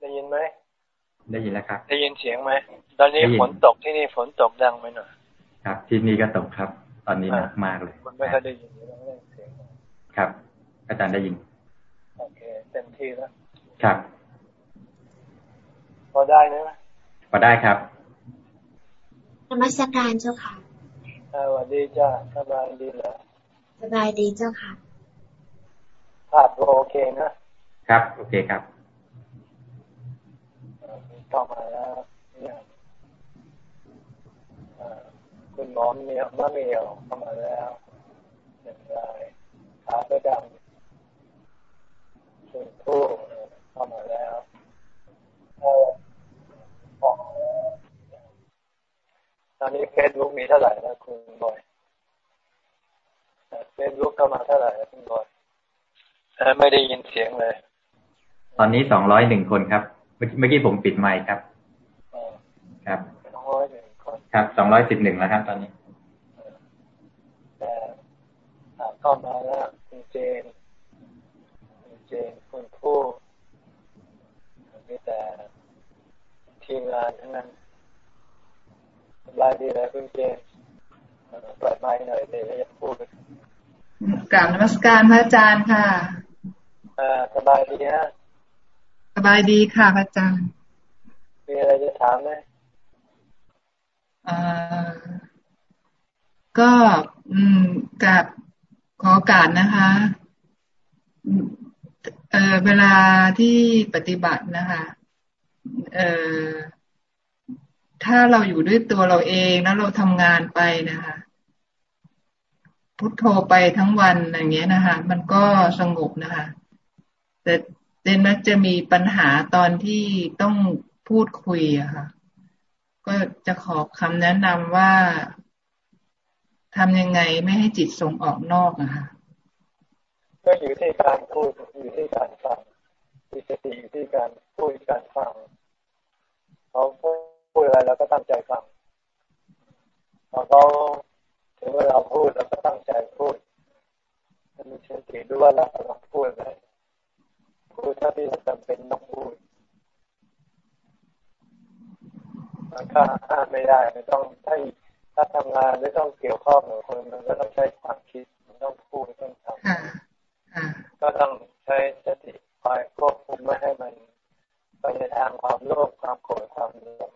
ได้ยินไหมได้ยินแล้วครับ ได้ยินเสียงไหมตอนนี้ฝนตกที่นี่ฝนตกดังไหมหน่อยครับ ที่นี่ก็ตกครับ ตอนนี้หนักมากเลยมันไม่ค่อยได้ยินต้องเล่นเสียงครับ อาจารย์ได้ยินโอเคเต็มที่แล้วครับพอได้นะพอได้ครับนมัสการเจ้าค่ะสวัสดีจ้าสบายดีเหรอสบายดีเจ้าค่ะภาพโอเคนะครับ โอเคครับ เข้ามาแล้วเนี่ยคุณหมอเมียวมะเมียวเข้ามาแล้วหนึ่งรายขาเสื้อดำคุณผู้เข้ามาแล้วตอนนี้เฟซบุ๊กมีเท่าไหร่แล้วคุณบอยเฟซบุ๊กเข้ามาเท่าไหร่คุณบอยไม่ได้ยินเสียงเลย ตอนนี้สองร้อยหนึ่งคนครับ เมื่อกี้ผมปิดไมค์ครับ ครับสองร้อยหนึ่งคนครับสองร้อยสิบหนึ่งแล้วครับ ตอนนี้แต่เข้ามาแล้วคุณเจนคุณเจนคุณผู้มีแต่ทีมงานทั้งนั้นสบายดีเลยคุณเจนเปิดไมค์หน่อยเดี๋ยวจะพูดกราบนมัสการพระอาจารย์ค่ะอ่าสบายดีฮะ สบายดีค่ะพระอาจารย์ มีอะไรจะถามไหมอ่าก็อืมกับขอการนะคะเออเวลาที่ปฏิบัตินะคะเออถ้าเราอยู่ด้วยตัวเราเองแล้วเราทำงานไปนะคะ พุทโธไปทั้งวันอย่างเงี้ยนะคะ มันก็สงบนะคะ แต่ เดนมักจะมีปัญหาตอนที่ต้องพูดคุยอะค่ะ ก็จะขอคำแนะนำว่าทำยังไงไม่ให้จิตส่งออกนอกอะค่ะ ก็อยู่ที่การพูดอยู่ที่การฟังมีสติอยู่ที่การพูดการฟังเขาพูดอะไรเราก็ตั้งใจฟังพอเขาถึงเวลาพูดเราก็ตั้งใจพูดมีสติด้วยว่าเรากำลังพูดอะไร พูดถ้าที่จำเป็นต้องพูดมันก็ห้ามไม่ได้มันต้องถ้าถ้าทำงานไม่ต้องเกี่ยวข้องกับคนมันก็ต้องใช้ความคิดมันต้องพูดต้องทำก็ต้องใช้สติคอยควบคุมไม่ให้มันไปในทางความโลภความโกรธความหลง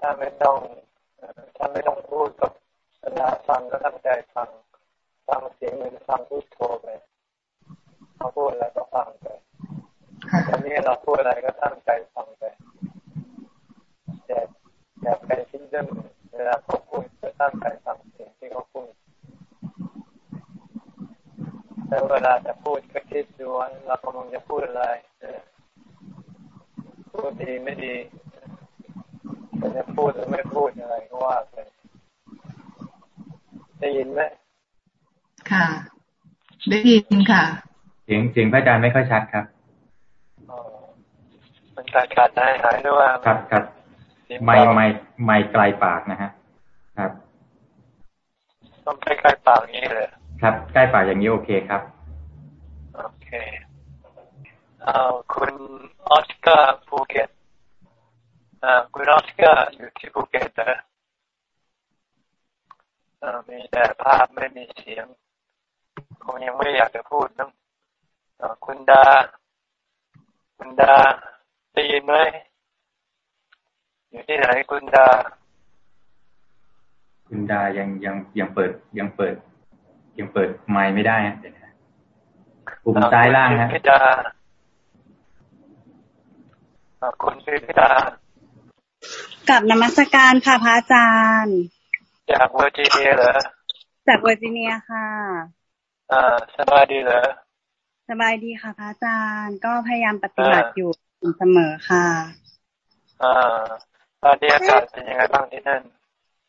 ถ้าไม่ต้องถ้าไม่ต้องพูดกับเวลาฟังก็ตั้งใจฟังฟังเสียงเหมือนฟังพูดโทรไป เขาพูดอะไรก็ฟังไปตอนนี้เราพูดอะไรก็ตั้งใจฟังไปแต่อย่าไปคิดเรื่องเวลาเขาพูดจะตั้งใจฟังเสียงที่เขาพูดแต่เวลาจะพูดก็คิดดูว่าเรากำลังจะพูดอะไรพูดดีไม่ดีจะพูดหรือไม่พูดอะไรก็ว่าไปได้ยินไหมค่ะ ได้ยินค่ะ สียงเสียงพระอาจารย์ไม่ค่อยชัดครับมันขาดขาดหายหายด้วยว่าครับครับไม่ไม่ไม่ไกลปากนะฮะ ครับ ต้องใกล้ใกล้ปากนี้เลย ครับ ใกล้ปากอย่างนี้โอเคครับ โอเคเอาคุณออสการ์ภูเก็ตคุณออสการ์อยู่ที่ภูเก็ตนะมีแต่ภาพไม่มีเสียงคงยังไม่อยากจะพูดนะ คุณดา คุณดาได้ยินไหมอยู่ที่ไหนคุณดา คุณดายังยังยังเปิดยังเปิด ยังเปิดไมค์ไม่ได้เดี๋ยวนะปุ่มซ้ายล่างฮะคุณดาคุณพิดากับนมัสการค่ะพระอาจารย์ จากเวอร์จิเนียเหรอจากเวอร์จิเนียค่ะ อ่าสบายดีเหรอ สบายดีค่ะพระอาจารย์ ก็พยายามปฏิบัติอยู่เสมอค่ะอ่าตอนนี้อากาศเป็นยังไงบ้างที่นั่น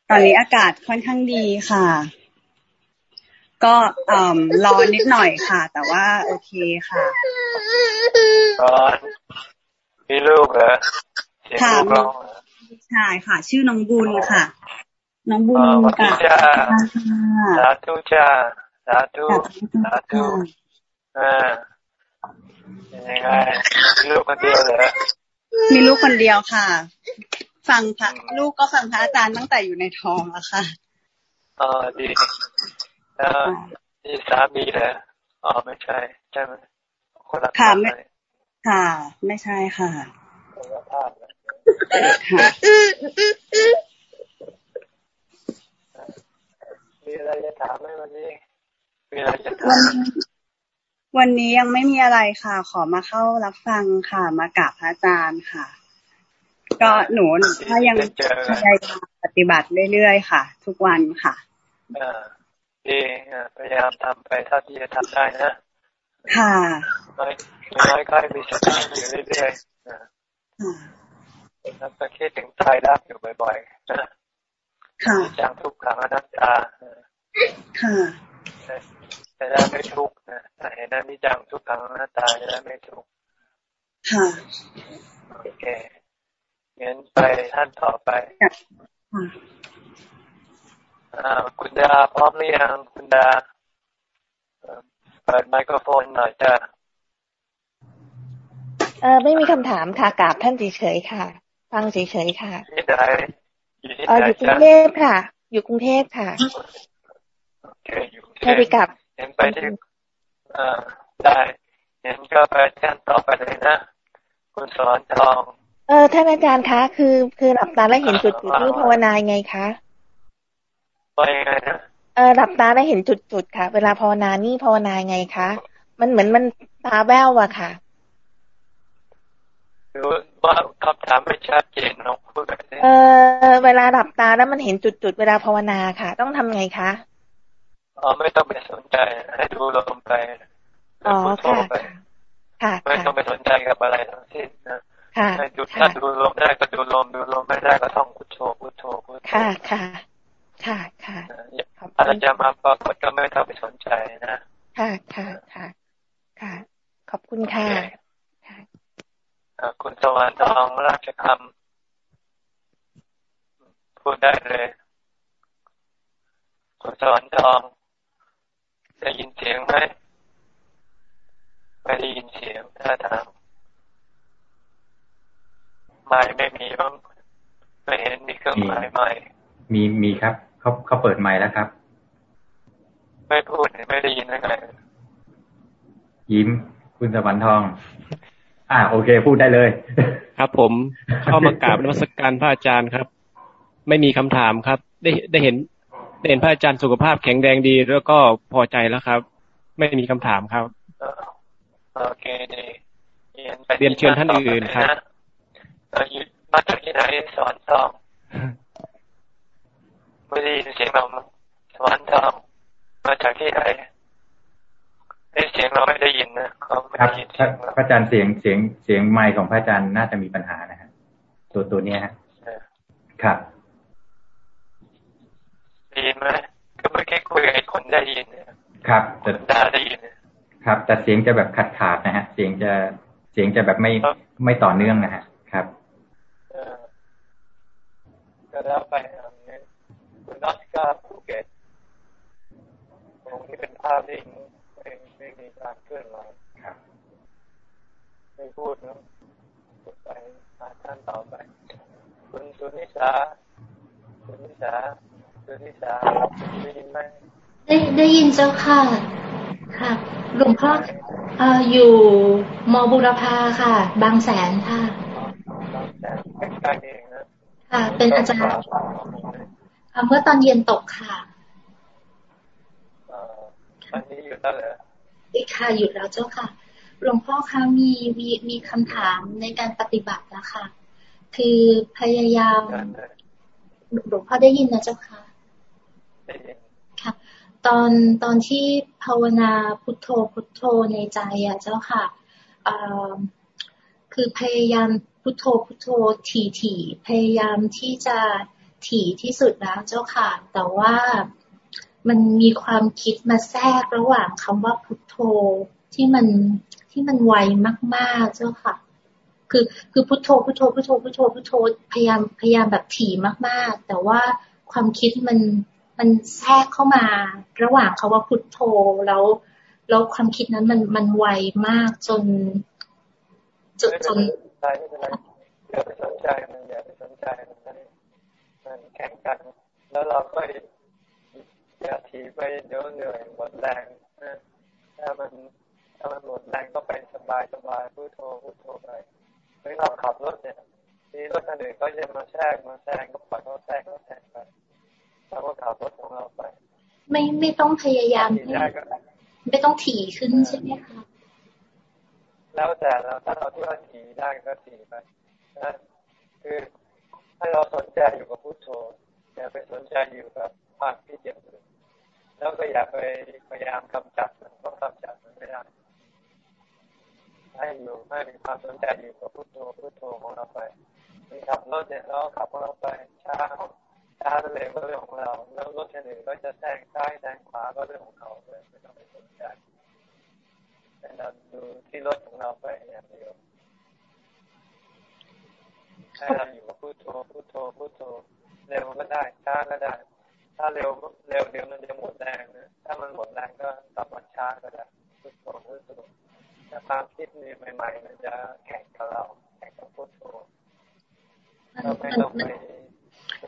ตอนนี้อากาศค่อนข้างดีค่ะ ก็อ่ร้อนนิดหน่อยค่ะ แต่ว่าโอเคค่ะร้อนมีลูกเหรอค่ะใช่ค่ะ ชื่อน้องบุญค่ะ น้องบุญค่ะสาธุจ้าสาธุสาธุ อ่ายังไงมีลูกคนเดียวเหรอมีลูกคนเดียวค่ะ ฟังพระลูกก็ฟังพระอาจารย์ตั้งแต่อยู่ในท้องแล้วค่ะอ๋อดีแล้วนี่สามีเหรออ๋อไม่ใช่ใช่ไหมคนละค่ะภาพไม่เลยค่ะ ไม่ใช่ค่ะคนละภาพเลยค่ะมีอะไรจะถามไหมวันนี้มีอะไรจะถาวันมนี้ วันนี้ยังไม่มีอะไรค่ะ ขอมาเข้ารับฟังค่ะ มากราบพระอาจารย์ค่ะ ก็หนูถ้ายังได้เจอพยายามปฏิบัติเรื่อยๆค่ะ ทุกวันค่ะอ่าดีอ่าพยายามทำไปเท่าที่จะทำได้นะ ค่ะน้อยน้อยก็ให้มีสติอยู่เรื่อยๆอ่าค่ะแล้วก็คิดถึงตายรักอยู่บ่อยๆนะค่ะจังทุกขังอนัตตาอ่าค่ะ จะได้ไม่ทุกข์นะถ้าเห็นนั้นนิจังทุกขังอนัตตาจะได้ไม่ทุกข์ค่ะโอเคงั้นไปท่านต่อไปค่ะอ่าคุณดาพร้อมหรือยังคุณดาเอ่อเปิดไมโครโฟนหน่อยจ้ะเออไม่มีคำถามค่ะกราบท่านเฉยๆค่ะ ฟังเฉยๆค่ะที่ไหนอยู่ที่เออไหนอยู่กรุจ้ะงเทพค่ะ อยู่กรุงเทพค่ะโอเคอยู่ที่ใช่ไปกลั บงั้นไปที่อ่าได้งั้นก็ไปท่านต่อไปเลยนะ คุณสอนทอง เออท่านอาจารย์คะคือ คือหลับตาแล้วเห็นจุดๆนี่ภาวนายังไงคะว่ายังไงนะเออหลับตาแล้วเห็นจุดๆค่ะ เวลาภาวนานี่ภาวนายังไงคะมันเหมือนมันตาแว่วอะค่ะหรือว่าคำถามไม่ชัดเจนลองพูดแบบนี้เออเวลาหลับตาแล้วมันเห็นจุดๆเวลาภาวนาค่ะ ต้องทำไงคะ อ๋อไม่ต้องไปสนใจให้ดูลมไปอ๋อพูดโทรค่ะไปค่ะไม่ค่ะต้องไปสนใจกับอะไรทั้งสิ้นนะค่ะให้ดูค่ะถ้าดูลมได้ก็ดูลมดูลมไม่ได้ก็ท่องพุทโธพุทโธพุทโธค่ะค่ะค่ะค่ะนะขอบอะไรคุณจะมาปรากฏก็ไม่ต้องไปสนใจนะค่ะค่ะค่ะค่ะ ขอบคุณค่ะค่ะอ่าคุณสวรรค์ทองราชคำพูดได้เลยคุณสวรรค์ทอง ได้ยินเสียงไหมไม่ได้ยินเสียงถ้าทางไม่ไม่มีบ้างไม่เห็นมีเครื่องหมายไม่มีมีครับ เขาเขาเปิดไมค์แล้วครับ ไม่พูดไม่ได้ยินยังไงยิ้มคุณสวรรค์ทอง อ่า โอเค พูดได้เลย ครับผมเข้ามากราบนมัสการพระอาจารย์ครับ ไม่มีคำถามครับ ได้ได้เห็น ได้เห็นพระอาจารย์สุขภาพแข็งแรงดี แล้วก็พอใจแล้วครับ ไม่มีคำถามครับเออโอเคดีเรียนไปเรียนเชิญท่านอื่นครับนะเอออยู่มาจากที่ไหนสอนทองไม่ได้ยินเสียงเราสอนทองมาจากที่ไหนเอ้ยเสียงเราไม่ได้ยินนะเขาไม่ครับได้ยินพเสีระยงเราพระอาจารย์เสียงเสียงเสียงไมค์ของพระอาจารย์น่าจะมีปัญหานะฮะตัวตัวเนี้ยฮะเออครับได้ยินไหมก็เมื่อกี้คุยกับไอ้คนได้ยินเนี่ยครับแต่คุณดาได้ยินเนี่ยครับ แต่เสียงจะแบบขาดขาดๆนะฮะ เสียงจะเสียงจะแบบไม่ครับไม่ต่อเนื่องนะฮะ ครับเออก็แล้วไปอันนี้คุณนัสกาภูเก็ตตรงที่เป็นภาพนิ่งไม่ไม่มีการเคลื่อนไหวครับไม่พูดนะพูดไปหาท่านต่อไป คุณสุนิสาสุนิสา สุนิสาได้ยินไหมได้ได้ยินเจ้าค่ะ ค่ะหลวงพ่ออ่ออยู่มบุรพาค่ะ บางแสนค่ะบางแสนใกล้เองนะค่ะ เป็นอาจารย์เอ่อเมื่อตอนเย็นตกค่ะอันนี้อยู่แล้วเหรออีกค่ะหยุดแล้วเจ้าค่ะ หลวงพ่อคะมีมีมีคำถามในการปฏิบัตินะคะคือพยายามหลวงพ่อได้ยินนะเจ้าค่ะ ค่ะ ตอนตอนที่ภาวนาพุทโธพุทโธในใจอะเจ้าค่ะคือพยายามพุทโธพุทโธถี่ถี่พยายามที่จะถี่ที่สุดแล้วเจ้าค่ะ แต่ว่ามันมีความคิดมาแทรกระหว่างคำว่าพุทโธที่มันที่มันไวมากๆเจ้าค่ะ คือคือพุทโธพุทโธพุทโธพุทโธพุทโธพยายามพยายามแบบถี่มากๆ แต่ว่าความคิดมัน มันแทรกเข้ามา ระหว่างคาว่าพุทโธแล้วแล้วความคิดนั้นมันมันไวมากจนจนจนใจไม่เป็นไรอย่าไปสนใจมันอย่าไปสนใจมันมันแข่งกัน แล้วเราก็อย่าทีไปเดี๋ยวเหนื่อยหมดแรงนะถ้ามันถ้ามันหมดแรงก็ไปสบายสบายพูดโทพูดโทไปเฮ้ยเราขับรถเนี่ยที่รถคันอื่นก็จะมาแทรกมาแซงก็ปล่อยเขาแทรกเขาแซงไป เราก็ขับรถของเราไป ไม่ไม่ต้องพยายามทีได้ก็ไม่ต้องถี่ขึ้นใช่ไหมคะแล้วแต่เราถ้าเราที่ว่าทีได้ก็ทีไปนะคือให้เราสนใจอยู่กับพุทโธอย่าไปสนใจอยู่กับภาคที่เจ็บอื่นแล้วก็อย่าไปพยายามกำจัดมันเพราะกำจัดมันไม่ได้ให้อยู่ให้มีความสนใจอยู่กับพุทโธพุทโธของเราไปมีขับรถเนี่ยเราขับของเราไปช้า ช้าเร็วก็เรื่องของเรา แล้วรถคันอื่นก็จะแซงซ้ายแซงขวาก็เรื่องของเขาเลยไม่ต้องไปสนใจแต่เราดูที่รถของเราไปอย่างเดียวให้เราอยู่กับพุทโธพุทโธพุทโธเร็วก็ได้ช้าก็ได้ ถ้าเร็วเร็วเดี๋ยวมันจะหมดแรงนะถ้ามันหมดแรงก็กลับมาช้าก็ได้พุทโธพุทโธแต่ความคิดใหม่ๆมันจะแข่งกับเราแข่งกับพุทโธเราไม่ต้องไป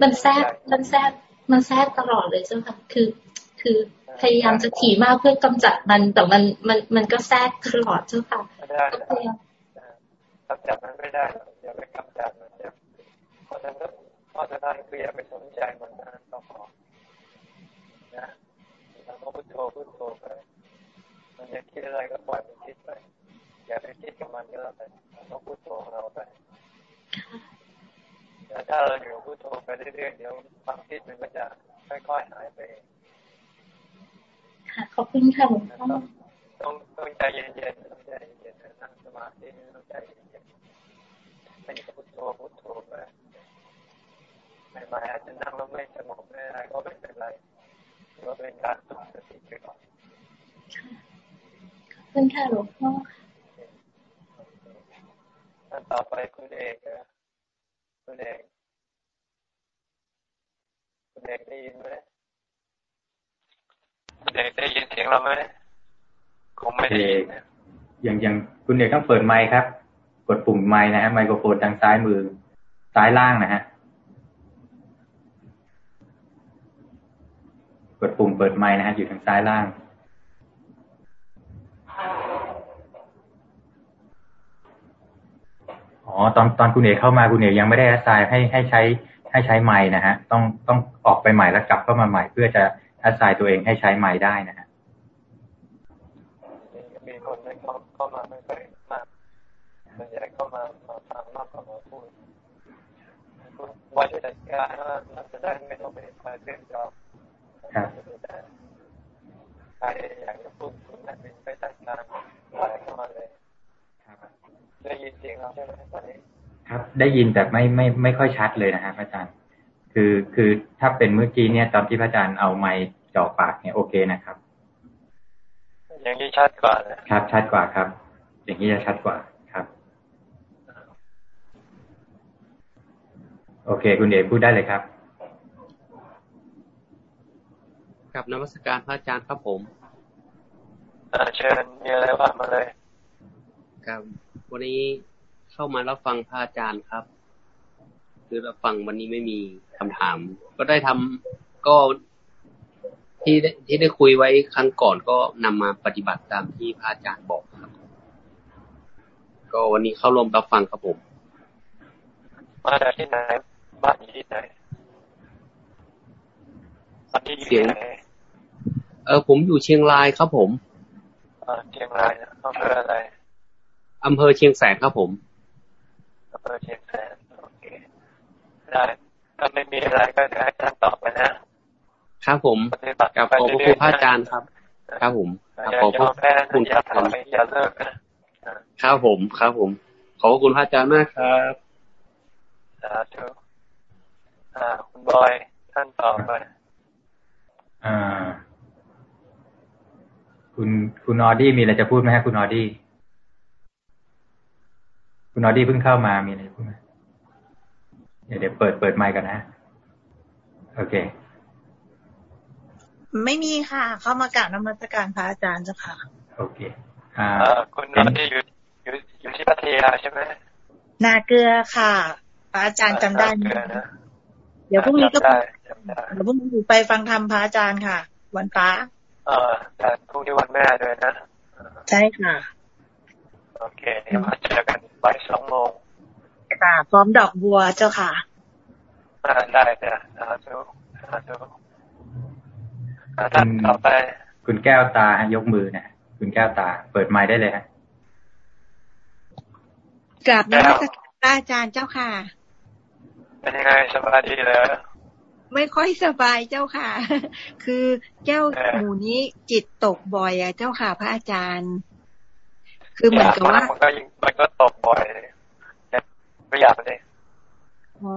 มันแทรกมันแทรกมันแทรกตลอดเลยเจ้าค่ะคือ คือพยายามจะถี่มากเพื่อกำจัดมันแต่มันมันมันก็แทรกตลอดเจ้าค่ะไม่ได้ก็นะพยายามกำจัดมันไม่ได้หรอกอย่าไปกำจัดมันอย่าเพราะฉะนั้นเพราะฉะนั้นคืออย่าไปสนใจมันนะก็พอนะเราก็พุทโธพุทโธไปมันจะคิดอะไรก็ปล่อยมันคิดไปอย่าไปคิดกับมันก็แล้วกันเราก็พุทโธของเราไป แต่ถ้าเราอยู่พุทโธไปเรื่อยๆเดี๋ยวความคิดมันก็จะค่อยๆหายไปเองค่ะขอบคุณค่ะหลวงพ่อต้องต้องใจเย็นๆต้องใจเย็นๆนั่งสมาธิต้องใจเย็นๆให้พุทโธพุทโธไปใหม่ๆอาจจะนั่งแล้วไม่สงบไม่อะไรก็ไม่เป็นไรก็เป็นการฝึกสติไปก่อนขอบคุณค่ะหลวงพ่อท่านต่อไปคุณเอกอะ คุณเอกคุณเอกได้ยินไหมคุณเอกได้ยินเสียงเราไหมคงไม่ได้ยินอย่างอย่างคุณเอกต้องเปิดไมค์ครับ กดปุ่มไมค์นะฮะไมโครโฟนทางซ้ายมือ ซ้ายล่างนะฮะกดปุ่มเปิดไมค์นะฮะอยู่ทางซ้ายล่าง อ๋อตอนตอนคุณเอกเข้ามาคุณเอกยังไม่ได้แอสไซน์ให้ให้ใช้ให้ใช้ไม้นะฮะ ต้องต้องออกไปใหม่แล้วกลับเข้ามาใหม่เพื่อจะแอสไซน์ตัวเองให้ใช้ไม้ได้นะฮะมีมีคนได้เข้าเข้ามาไม่ค่อยมากส่วนใหญ่เข้ามามาฟังมากกว่ามาพูดคุณบอยช่วยจัดการว่าเราจะได้ไม่ต้องไปคอยเตือนจอครับใครอยากจะพูดคุณนักบินไปจัดการอะไรเข้ามาเลยครับ ได้ยินเสียงเราใช่ไหมตอนนี้ครับ ได้ยินแต่ไม่ไม่ไม่ค่อยชัดเลยนะฮะพระอาจารย์ คือคือถ้าเป็นเมื่อกี้เนี่ย ตอนที่พระอาจารย์เอาไม้จ่อปากเนี่ยโอเคนะครับ อย่างนี้ชัดกว่าเลยครับ ชัดกว่าครับ อย่างนี้จะชัดกว่าครับ โอเค คุณเอกพูดได้เลยครับกับนมัสการพระอาจารย์ครับผมอ่าเชิญมีอะไรว่ามาเลย ครับ วันนี้เข้ามารับฟังพระอาจารย์ครับ คือรับฟังวันนี้ไม่มีคำถาม ก็ได้ทำก็ที่ได้ที่ได้คุยไว้ครั้งก่อนก็นำมาปฏิบัติตามที่พระอาจารย์บอกครับ ก็วันนี้เข้าร่วมรับฟังครับผมมาจากที่ไหนบ้านอยู่ที่ไหนบ้านที่อยู่เสียที่งไหนเออผมอยู่เชียงรายครับผมอ่าเชียงรายนะอำเภออะไร อำเภอเชียงแสนครับผมอำเภอเชียงแสนโอเคได้ถ้าไม่มีอะไรก็จะให้ท่านตอบไปนะครับผมปฏิบัติกับไปขอบพระเรื่คุอยณๆพระนะอาจารย์ครับ ครับผมกับอย่าขอบพยอระมแพ้นะคุณอย่าพระอาถจารอยย์อย่าเลิกนะครับผมครับผม ขอบพระคุณพระอาจารย์มากครับสาธุอ่า คุณบอยท่านตอบไปอ่า คุณคุณออดี้มีอะไรจะพูดไหมฮะคุณออดี้ คุณออดี้เพิ่งเข้ามามีอะไรจะพูดไหมเดี๋ยวเดี๋ยวเปิดเปิดไมค์กันนะ โอเค ไม่มีค่ะ เข้ามากราบนมัสการพระอาจารย์เจ้าค่ะ โอเค อ่าเอ่อคุณนนท์ที่อยู่อยู่อยู่ที่พัทยาใช่ไหมนาเกลือค่ะพระอาจารย์จำได้ไหมเออนะเดี๋ยวพรุ่งนี้ก็จำได้จำได้เดี๋ยวพรุ่งนี้หนูไปฟังธรรมพระอาจารย์ค่ะ วันฟ้าเออแต่พรุ่งนี้วันแม่ด้วยนะ ใช่ค่ะ โอเคเดี๋ยวมาเจอกันบ่ายสองโมงค่ะพร้อมดอกบัวเจ้าค่ะอ่าได้จ้ะสาธุสาธุอ่าท่านต่อไป คุณแก้วตาฮะยกมือนะคุณแก้วตา เปิดไมค์ได้เลยฮะกราบนมัสการพระอาจารย์เจ้าค่ะ เป็นยังไงสบายดีเหรอไม่ค่อยสบายเจ้าค่ะ คือแก้วเออหมูนี้จิตตกบ่อยอะเจ้าค่ะ พระอาจารย์ คือเหมือนกับว่ามันก็ยิ่งมันก็ตกบ่อยเนี่ยไม่อยากเลยอ๋อ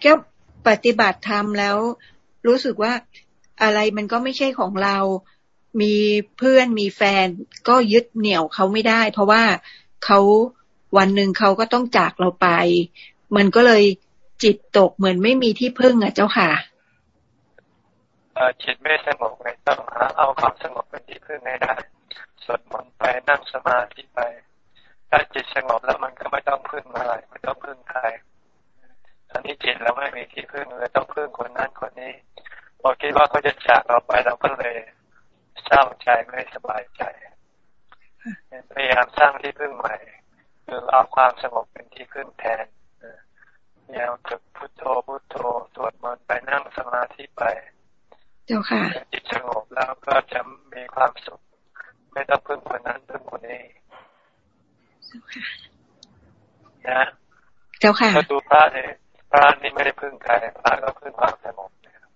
แก้วปฏิบัติธรรมแล้ว รู้สึกว่าอะไรมันก็ไม่ใช่ของเรา มีเพื่อนมีแฟน ก็ยึดเหนี่ยวเขาไม่ได้ เพราะว่าเขาวันหนึ่งเขาก็ต้องจากเราไป มันก็เลยจิตตกเหมือนไม่มีที่พึ่งอะเจ้าค่ะเอ่อจิตไม่สงบไงต้องหาเอาความสงบเป็นที่พึ่งให้ได้ สวดมนต์ไปนั่งสมาธิไป ถ้าจิตสงบแล้วมันก็ไม่ต้องพึ่งอะไรไม่ต้องพึ่งใครตอนนี้จิตเราไม่มีที่พึ่งเลยต้องพึ่งคนนั้นคนนี้พอคิดว่าเขาจะจากเราไปเราก็เลยเศร้าใจไม่สบายใจพยายามสร้างที่พึ่งใหม่คือเอาความสงบเป็นที่พึ่งแทนเออพยายามฝึกพุทโธพุทโธสวดมนต์ไปนั่งสมาธิไป เจ้าค่ะจิตสงบแล้วก็จะมีความสุข ไม่ต้องพึ่งคนนั้นพึ่งคนนี้นะเจ้าค่ะก็ดูพระเนี่ยพระนี่ไม่ได้พึ่งใครพระก็พึ่งความสงบนะครับ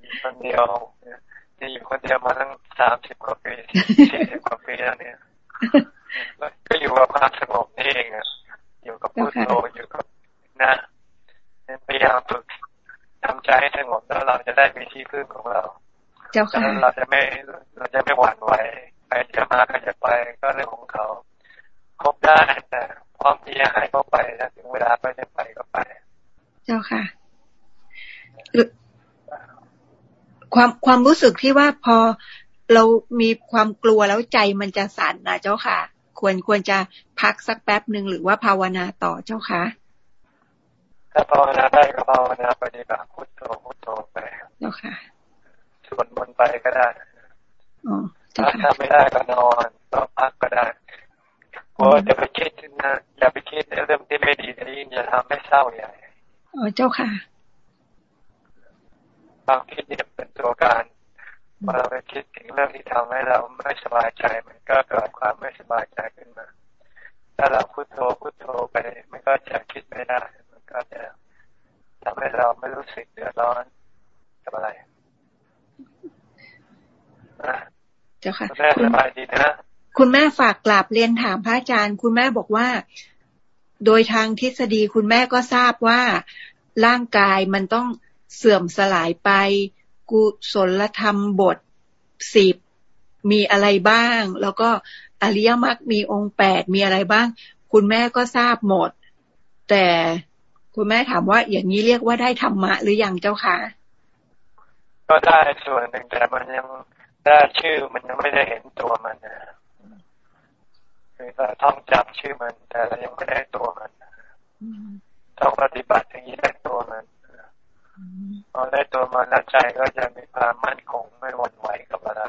อยู่คนเดียวนี่อยู่คนเดียวมาตั้งสามสิบกว่าปีสี่สิบกว่าปีแล้วเนี่ยแล้วก็อยู่กับความสงบนี่เองอะอยู่กับพุทโธอยู่กับนะพยายามฝึกทำใจให้สงบแล้วเราจะได้มีที่พึ่งของเรา เจ้าฉะค่ะนั้นเราจะไม่เราจะไม่หวั่นไหวใครจะมาใครจะไปก็เรื่องของเขาคบได้แต่พร้อมที่จะหายเข้าไปถ้าถึงเวลาก็จะไปก็ไป เจ้าค่ะความความรู้สึกที่ว่าพอเรามีความกลัวแล้วใจมันจะสั่นนะเจ้าค่ะ ควรควรจะพักสักแป๊บหนึ่งหรือว่าภาวนาต่อเจ้าค่ะถ้าภาวนาได้ก็ภาวนาปฏิบัติพุทโธพุทโธไปเจ้าค่ะ สวดมนต์ไปก็ได้อ๋อเจ้าถ้าค่ะทำไม่ได้ก็นอนก็พักก็ได้เพราะจะไปคิดนะอย่าไปคิดในเรื่องที่ไม่ดีนี้อย่าทำให้เศร้าใหญ่อ๋อเจ้าค่ะความคิดเนี่ยเป็นตัวการพอเราไปคิดถึงเรื่องที่ทำให้เราไม่สบายใจมันก็เกิดความไม่สบายใจขึ้นมา ถ้าเราพุโทโธพุโทโธไปมันก็จะคิดไม่ได้ มันก็จะทำให้เราไม่รู้สึกเดือดร้อนกับอะไรนะ เจ้าค่ะคุณแม่สบายดีนะคุณแม่ฝากกราบเรียนถามพระอาจารย์ คุณแม่บอกว่า โดยทางทฤษฎีคุณแม่ก็ทราบว่าร่างกายมันต้องเสื่อมสลายไป กุศลธรรมบทสิบมีอะไรบ้าง แล้วก็อริยมรรคมีองค์แปดมีอะไรบ้าง คุณแม่ก็ทราบหมด แต่คุณแม่ถามว่าอย่างนี้เรียกว่าได้ธรรมะหรือยังเจ้าคะ ก็ได้ส่วนหนึ่งแต่มันยังได้ชื่อมันยังไม่ได้เห็นตัวมันนะคือเราท่องจำชื่อมัน แต่เรายังไม่ได้ตัวมันต้องปฏิบัติอย่างนี้ได้ตัวมันพอได้ตัวมันแล้วใจก็จะมีความมั่นคงไม่หวั่นไหวกับอะไร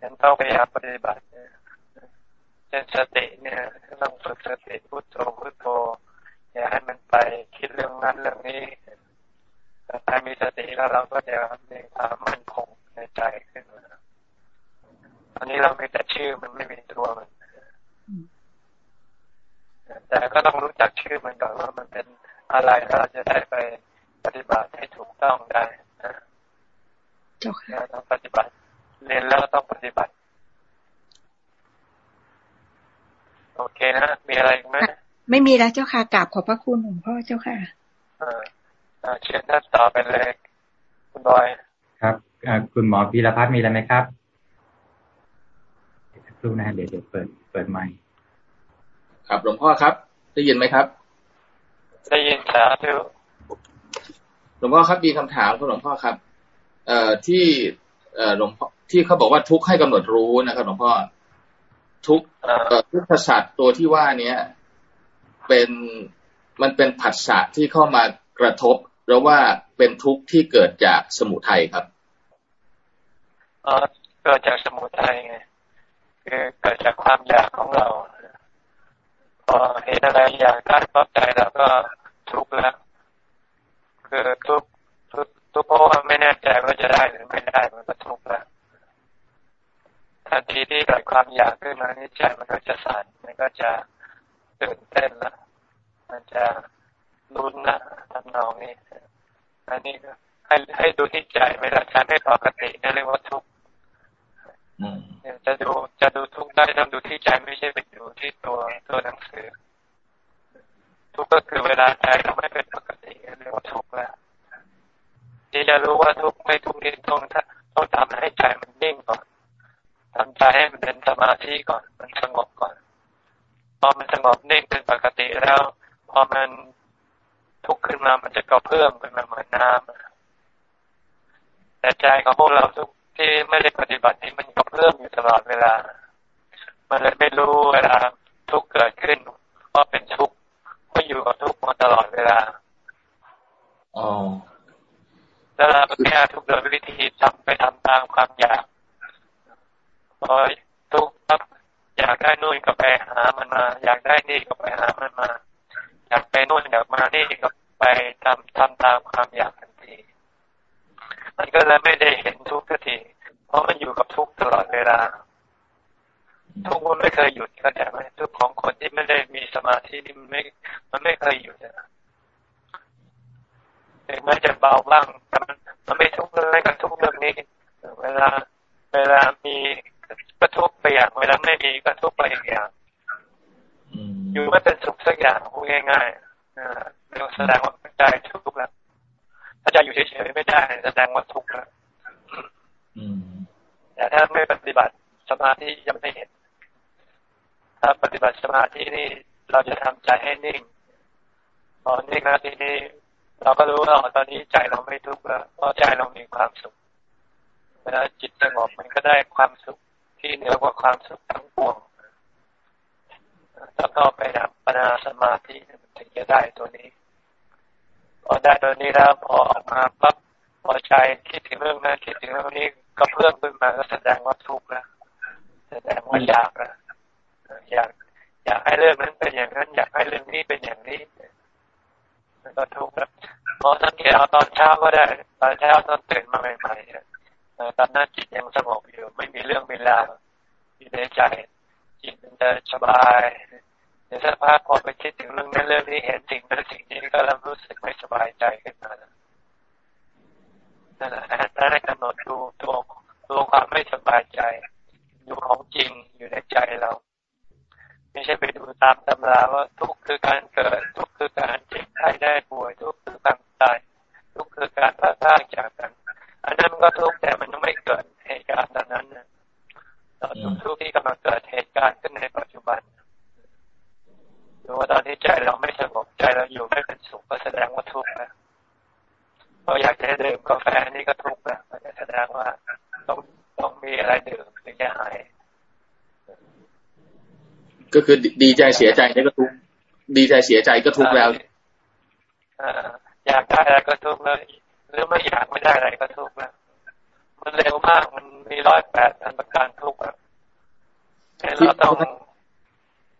ฉันต้องพยายามปฏิบัติเช่นสติเนี่ยต้องฝึกสติพุทโธพุทโธอย่าให้มันไปคิดเรื่องนั้นเรื่องนี้แต่ ถ้ามีสติแล้วเราก็จะมีความมั่นคงในใจขึ้นมาตอนนี้เรามีแต่ชื่อมันไม่มีตัวมันแต่ก็ต้องรู้จักชื่อมันก่อนว่ามันเป็นอะไรแล้วเราจะได้ไปปฏิบัติให้ถูกต้องได้นะเจ้าค่ะเราต้องปฏิบัติ เรียนแล้วก็ต้องปฏิบัติ โอเคนะ มีอะไรอีกไหมไม่มีแล้วเจ้าค่ะกราบขอบพระคุณหลวงพ่อเจ้าค่ะอ่าอ่า เชิญท่านต่อไปเลย คุณบอย ครับอ่าคุณหมอพีรพัฒน์มีอะไรไหมครับสักครู่นะฮะเดี๋ยวเดี๋ยวเปิดเปิดไมค์ครับหลวงพ่อครับ ได้ยินไหมครับ ได้ยินสาธุหลวงพ่อครับมีคำถามครับหลวงพ่อครับ เอ่อที่เอ่อหลวงพ่อที่เขาบอกว่าทุกข์ให้กำหนดรู้นะครับ หลวงพ่อทุกทุกขสัตว์ตัวที่ว่าเนี้ยเป็นมันเป็นผัสสะที่เข้ามากระทบ หรือว่าเป็นทุกข์ที่เกิดจากสมุทัยครับอ๋อเกิดจากสมุทัยไงคือเกิดจากความอยากของเราพอเห็นอะไรอยากได้ปั๊บใจเราก็ทุกข์แล้วคือทุกข์ทุกทุกเพราะว่าไม่แน่ใจว่าจะได้หรือไม่ได้มันก็ทุกข์แล้วทันทีที่เกิดความอยากขึ้นมานี่ใจมันก็จะสั่นมันก็จะตื่นเต้นละมันจะรุนนะทำนองนี้อั นนี้ก็ให้ให้ดูที่ใจเวลาใจไม่ปกตินี่เรียกว่าทุกข์จะดูจะดูทุกข์ได้ต้องดูที่ใจไม่ใช่ไปดูที่ตัวตัวหนังสือ ทุกข์ก็คือเวลาใจเราไม่เป็นปกติเรียกว่าทุกข์แล้วที่จะรู้ว่าทุกข์ไม่ทุกข์นี่ต้องต้องทำให้ใจมันนิ่งก่อนทำใจให้มันเป็นสมาธิก่อน มันสงบก่อน พอมันสงบนิ่งเป็นปกติแล้ว พอมัน ทุกข์ขึ้นมามันจะกระเพื่อมเป็นเหมือนน้ำแต่ใจของพวกเราทุกที่ไม่ได้ปฏิบัตินี้มันกระเพื่อมอยู่ตลอดเวลา มันเลยไม่รู้เวลาทุกข์เกิดขึ้นว่าเป็นทุกข์ก็อยู่กับทุกข์มาตลอดเวลาอ๋อแล้วเราก็แก้ทุกโดยวิธีทำไปทำตามความอยากพอทุกข์ปั๊บอยากได้นู่นก็ไปหามันมา อยากได้นี่ก็ไปหามันมา อยากไปนู่นอยากมานี่ก็ไปทำทำตามความอยากทันทีมันก็เลยไม่ได้เห็นทุกข์ทีเพราะมันอยู่กับทุกข์ตลอดเวลาทุกข์มันไม่เคยหยุดก็แต่ไหมทุกข์ของคนที่ไม่ได้มีสมาธินี่มันไม่ มันไม่เคยหยุดนะถึงแม้จะเบาบ้างแต่มันมันไม่ทุกข์เลยกับทุกเรื่องนี้ เวลา เวลามีก็ทุกไปอย่าง เวลาไม่มีก็ทุกไปอย่างอ ยู่ไม่เป็นสุขสักอย่างพูดง่ายๆเราแสดงว่าใจทุกข์แล้วถ้าใจอยู่เฉยๆไม่ได้ แสดงว่าทุกข์แล้วแต่ถ้าไม่ปฏิบัติสมาธิยังไม่เห็น ถ้าปฏิบัติสมาธินี่เราจะทำใจให้นิ่งพอนิ่งแล้วทีนี้เราก็รู้ว่าตอนนี้ใจเราไม่ทุกข์แล้วเพราะใจเรามีความสุขเวลาจิตสงบมันก็ได้ความสุขที่เหนือกว่าความสุขทั้งปวง ต้องเข้าไปดับปัญญาสมาธิถึงจะได้ตัวนี้ พอได้ตัวนี้แล้วพอออกมาปั๊บพอใจคิดถึงเรื่องนั้นคิดถึงเรื่องนี้ก็เพิ่มขึ้นมาก็แสดงว่าทุกข์แล้วแสดงว่าอยากแล้วอยาก อยากให้เรื่องนั้นเป็นอย่างนั้น อยากให้เรื่องนี้เป็นอย่างนี้มันก็ทุกข์แล้วพอสังเกตเอาตอนเช้าก็ได้ตอนเช้าตอนตื่นมาใหม่ๆตอนนั้นจิตยังสงบอยู่ ไม่มีเรื่องเวลาอยู่ในใจ จิตมันจะสบายในสภาพพอไปคิดถึงเรื่องนั้นเรื่องนี้เห็นสิ่งนั้นสิ่งนี้ก็เริ่มรู้สึกไม่สบายใจขึ้นมานั่นแหละถ้าได้กำหนดดูตัวตัวความไม่สบายใจอยู่ของจริงอยู่ในใจเรา ไม่ใช่ไปดูตามตำราว่าทุกข์คือการเกิด ทุกคือการเจ็บไข้ได้ป่วย ทุกคือการตาย ทุกคือการพลาดพลาดจากกันอันนั้นมันก็ทุกข์แต่มันยังไม่เกิดเหตุการณ์นั้นนะเราทุกข์ที่กำลังเกิดเหตุการณ์ขึ้นในปัจจุบันหรือว่าตอนนี้ใจเราไม่สงบใจเราอยู่ไม่เป็นสุขก็แสดงว่าทุกข์นะเราอยากจะดื่มกาแฟนี่ก็ทุกข์นะมันจะแสดงว่าต้องต้องมีอะไรดื่มถึงจะหาย ก็ คือดีใจเสียใจนี่ก็ทุกข์ดีใจเสียใจก็ทุกข์แล้วอยากได้อะไรก็ทุกข์แล้วหรือไม่อยากไม่ได้อะไรก็ทุกข์แล้วมันเร็วมากมันมีร้อยแปดอันประการทุกข์แล้วเราต้อง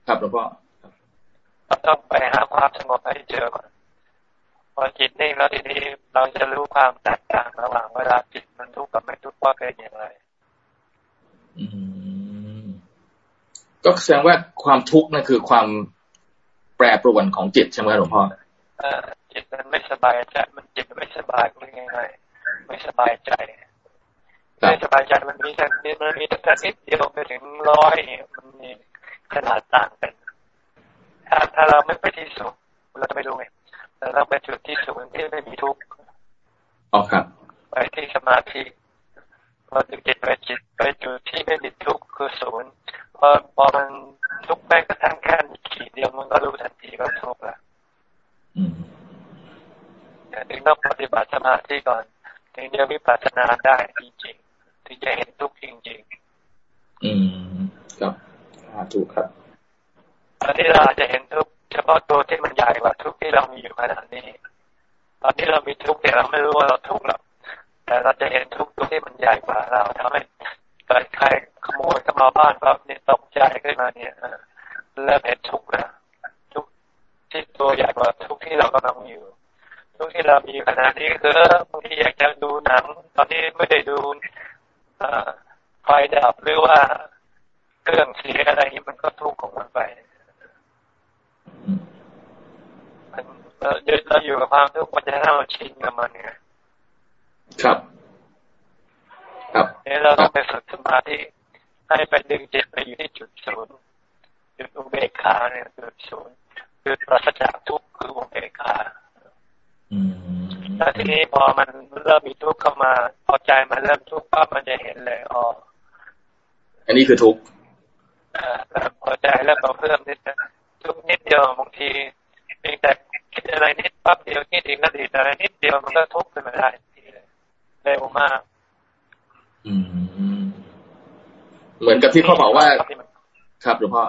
ครับหลวงพ่อเราต้องไปหาความสงบให้เจอก่อนพอจิตนิ่งแล้วทีนี้เราจะรู้ความแตกต่างระหว่างเวลาจิตมันทุกข์กับไม่ทุกข์ว่าเป็นอย่างไรก็แสดงว่า ความทุกข์นั่นคือความแปรปรวนของจิตใช่ไหมหลวงพ่อจิตมันไม่สบายใจมันจิตไม่สบายก็ง่ายๆไม่สบายใจไม่สบายใจมันมีแต่มันมีแต่นิดเดียวไปถึงร้อยมันมีขนาดต่างกันถ้าถ้าเราไม่ไปที่สุดเราจะไม่รู้ไงแต่เราไปจุดที่ศูนย์ที่ไม่มีทุกข์อ๋อครับ ไปที่สมาธิพอจิตไปจิตไปจุดที่ไม่มีทุกข์คือศูนย์พอพอมันทุกข์แม้กระทั่งแค่ขีดเดียวมันก็รู้ทันทีว่าทุกข์แล้วถึงต้องปฏิบัติสมาธิก่อนถึงจะวิปัสสนาได้จริงๆถึ ถึงจะเห็นทุกข์จริง ๆ อืมครับถูกครับตอนที่เราจะเห็นทุกข์เฉพาะตัวที่มันใหญ่กว่าทุกข์ที่เรามีอยู่ขนาดนี้ ตอนที่เรามีทุกข์เนี่ยเราไม่รู้ว่าเราทุกข์หรอกแต่เราจะเห็นทุกข์ตัวที่มันใหญ่กว่าเราทำให้เกิดใครขโมยเข้ามาบ้านปั๊บเนี่ยตกใจขึ้นมาเนี่ยเริ่มเห็นทุกข์นะทุกข์ที่ตัวใหญ่กว่าทุกข์ที่เรากำลังอยู่ทุกข์ที่เรามีขณะนี้คือบางทีอยากจะดูหนัง ตอนนี้ไม่ได้ดูไฟดับหรือว่าเครื่องเสียอะไรนี้มันก็ทุกข์ของมันไปมันเราเราอยู่กับความทุกข์มันจะให้เรา ชินกับมันไงครับ ครับเนี่ยเราต้องไปฝึกสมาธิให้ไปดึงจิตไปอยู่ที่จุดศูนย์จุดอุเบกขาเนี่ยจุดศูนย์จุดปราศจากทุกข์คืออุเบกขาแล้วทีนี้พอมันเริ่มมีทุกข์เข้ามา พอใจมันเริ่มทุกข์ปั๊บมันจะเห็นเลยอ๋ออันนี้คือทุกข์พอใจแล้วก็เพิ่มนิดทุกนิดเดียวบางทีเพียงแต่ คิดอะไรนิดปั๊บเดียวคิดถึงอดีตอะไรนิดเดียวมันก็ทุกข์ขึ้นมาได้เร็วมากเหมือนกับที่เขาบอกว่า ครับหลวงพ่อ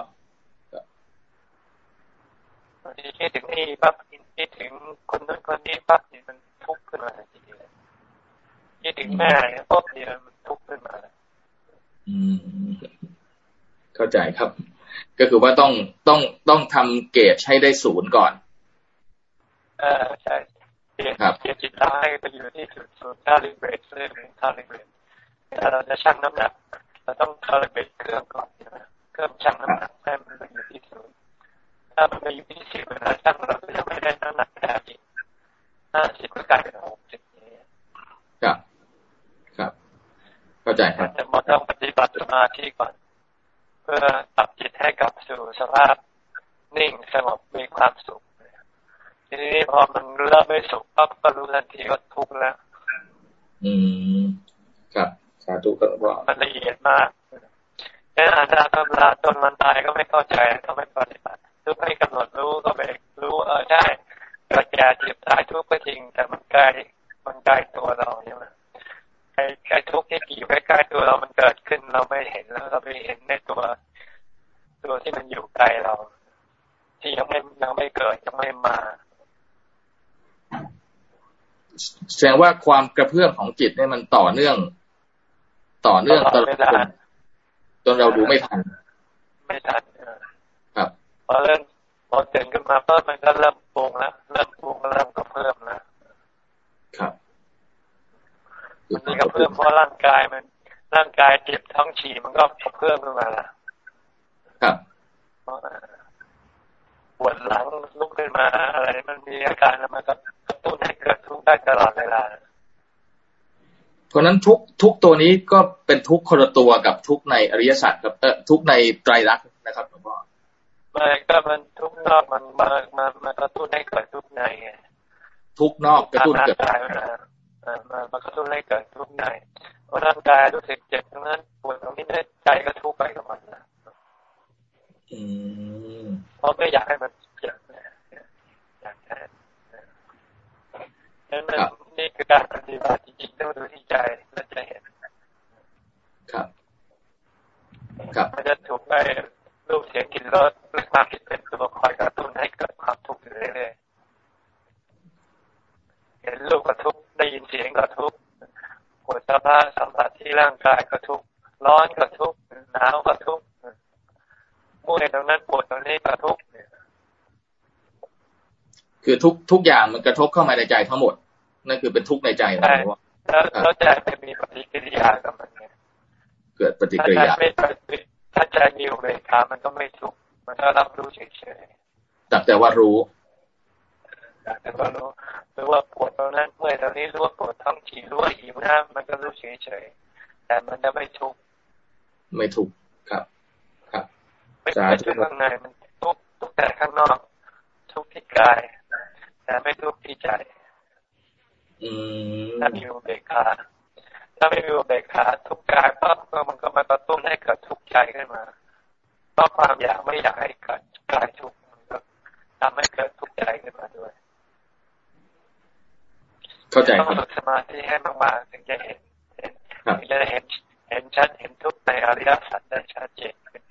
บางทีคิดถึงนี่ปั๊บคิดถึงคนนั้นคนนี้ปั๊บนี่มันทุกข์ขึ้นมาทันทีคิดถึงแม่ปั๊บเดียวมันทุกข์ขึ้นมาอืม เข้าใจครับ ก็คือว่าต้องต้องต้องทำเกจให้ได้ศูนย์ก่อนเออใช่เปลี่ยนเปลี่ยนจิตตาให้ไปอยู่ที่จุดศูนย์คาลิเบรตเรื่องคาลิเบรตถ้าเราจะชั่งน้ำหนักเราต้องคาลิเบรตเครื่องก่อนเครื่องชั่งน้ำหนักให้มันอยู่ที่ศูนย์ถ้ามันไปอยู่ที่สิบเวลาชั่งเราก็จะไม่ได้น้ำหนักแท้จริงห้าสิบก็กลายเป็นหกสิบนี้ครับครับ เข้าใจครับแต่เราต้องปฏิบัติสมาธิก่อน เพื่อปรับจิตให้กลับสู่สภาพนิ่งสงบมีความสุข ทีนี้พอมันเริ่มไม่สุขปั๊บก็รู้ทันทีก็ทุกข์แล้ว อืม ครับ สาธุครับว่ามันละเอียดมากแค่อาจารย์ตำราจนมันตายก็ไม่เข้าใจก็ไม่ปฏิบัติทุกให้กำหนดรู้ก็ไปรู้เออใช่เกิดแก่เจ็บตายทุกข์ก็จริง แต่มันไกลมันไกลตัวเราใช่ไหมไอ้ไอ้ทุกข์ที่อยู่ใกล้ๆตัวเรามันเกิดขึ้นเราไม่เห็นแล้วเราไปเห็นในตัว ตัวที่มันอยู่ไกลเรา ที่ยังไม่ยังไม่เกิดยังไม่มา แสดงว่าความกระเพื่อมของจิตเนี่ยมันต่อเนื่อง ต่อเนื่องตลอดจนเราดูไม่ทัน ไม่ทันครับพอเริ่มพอตื่นขึ้นมาเพิ่มมันก็เริ่มปรุงแล้วเริ่มปรุงเริ่มกระเพื่อมแล้วครับมันมีกระเพื่อมเพราะร่างกายมัน ร่างกายเจ็บท้องฉี่มันก็กระเพื่อมขึ้นมาแล้วครับ ปวดหลังลุกขึ้นมาอะไรมันมีอาการแล้วมันก็กระตุ้นให้เกิดทุกข์ได้ตลอดเวลาเพราะนั้นทุกทุกตัวนี้ก็เป็นทุกคนละตัวกับทุกในอริยสัจกับเออทุกในไตรลักษณ์นะครับหลวงพ่อไม่ก็มันทุกนอกมันมามามากระตุ้นให้เกิดทุกในทุกนอกกระตุ้นเกิดมามากระตุ้นให้เกิดทุกในเพราะร่างกายรู้สึกเจ็บตรงนั้นปวดตรงนี้ได้ใจก็ทุกข์ไปกับมันนะ เพราะไม่อยากให้มันเจ็บอยากให้นั่นนี่คือการปฏิบัติจริงๆต้องดูที่ใจแล้วจะเห็นครับครับมันจะถูกได้รูปเสียงกลิ่นรสหรือความคิดเป็นตัวคอยกระตุ้นให้เกิดความทุกข์อยู่เรื่อยๆเห็นรูปกระทุกได้ยินเสียงกระทุกปวดสภาพสัมผัสที่ร่างกายกระทุกร้อนกระทุกหนาวกระทุก เมื่อยตรงนั้นปวดตรงนี้กระทุกคือทุกทุกอย่างมันกระทบเข้ามาในใจทั้งหมด นั่นคือเป็นทุกในใจนะว่าแล้วใจจะมีปฏิกิริยากับมันเกิดปฏิกิริยาถ้าใจมีอุเบกขามันก็ไม่ทุกมันก็รับรู้เฉยๆแต่แต่ว่ารู้แต่ว่ารู้หรือว่าปวดตรงนั้นเมื่อยตรงนี้รู้ว่าปวดท้องฉี่รู้ว่าหิวน้ำมันก็รู้เฉยๆแต่มันจะไม่ทุกไม่ทุกครับครับ ไม่ใช่ข้างในมันทุกทุกแต่ข้างนอก ทุกที่กาย แต่ไม่ทุกข์ที่ใจถ้ามีอุเบกขาถ้าไม่มีอุเบกขาทุกกายปั๊บมันก็มากระตุ้นให้เกิดทุกข์ใจขึ้นมาเพราะความอยากไม่อยากให้เกิดกายทุกข์ทำให้เกิดทุกข์ใจขึ้นมาด้วย เข้าใจต้องฝึกสมาธิให้มากๆถึงจะเห็นถึงจะเห็นชัดเห็นทุกในอริยสัจได้ชัดเจนขึ้น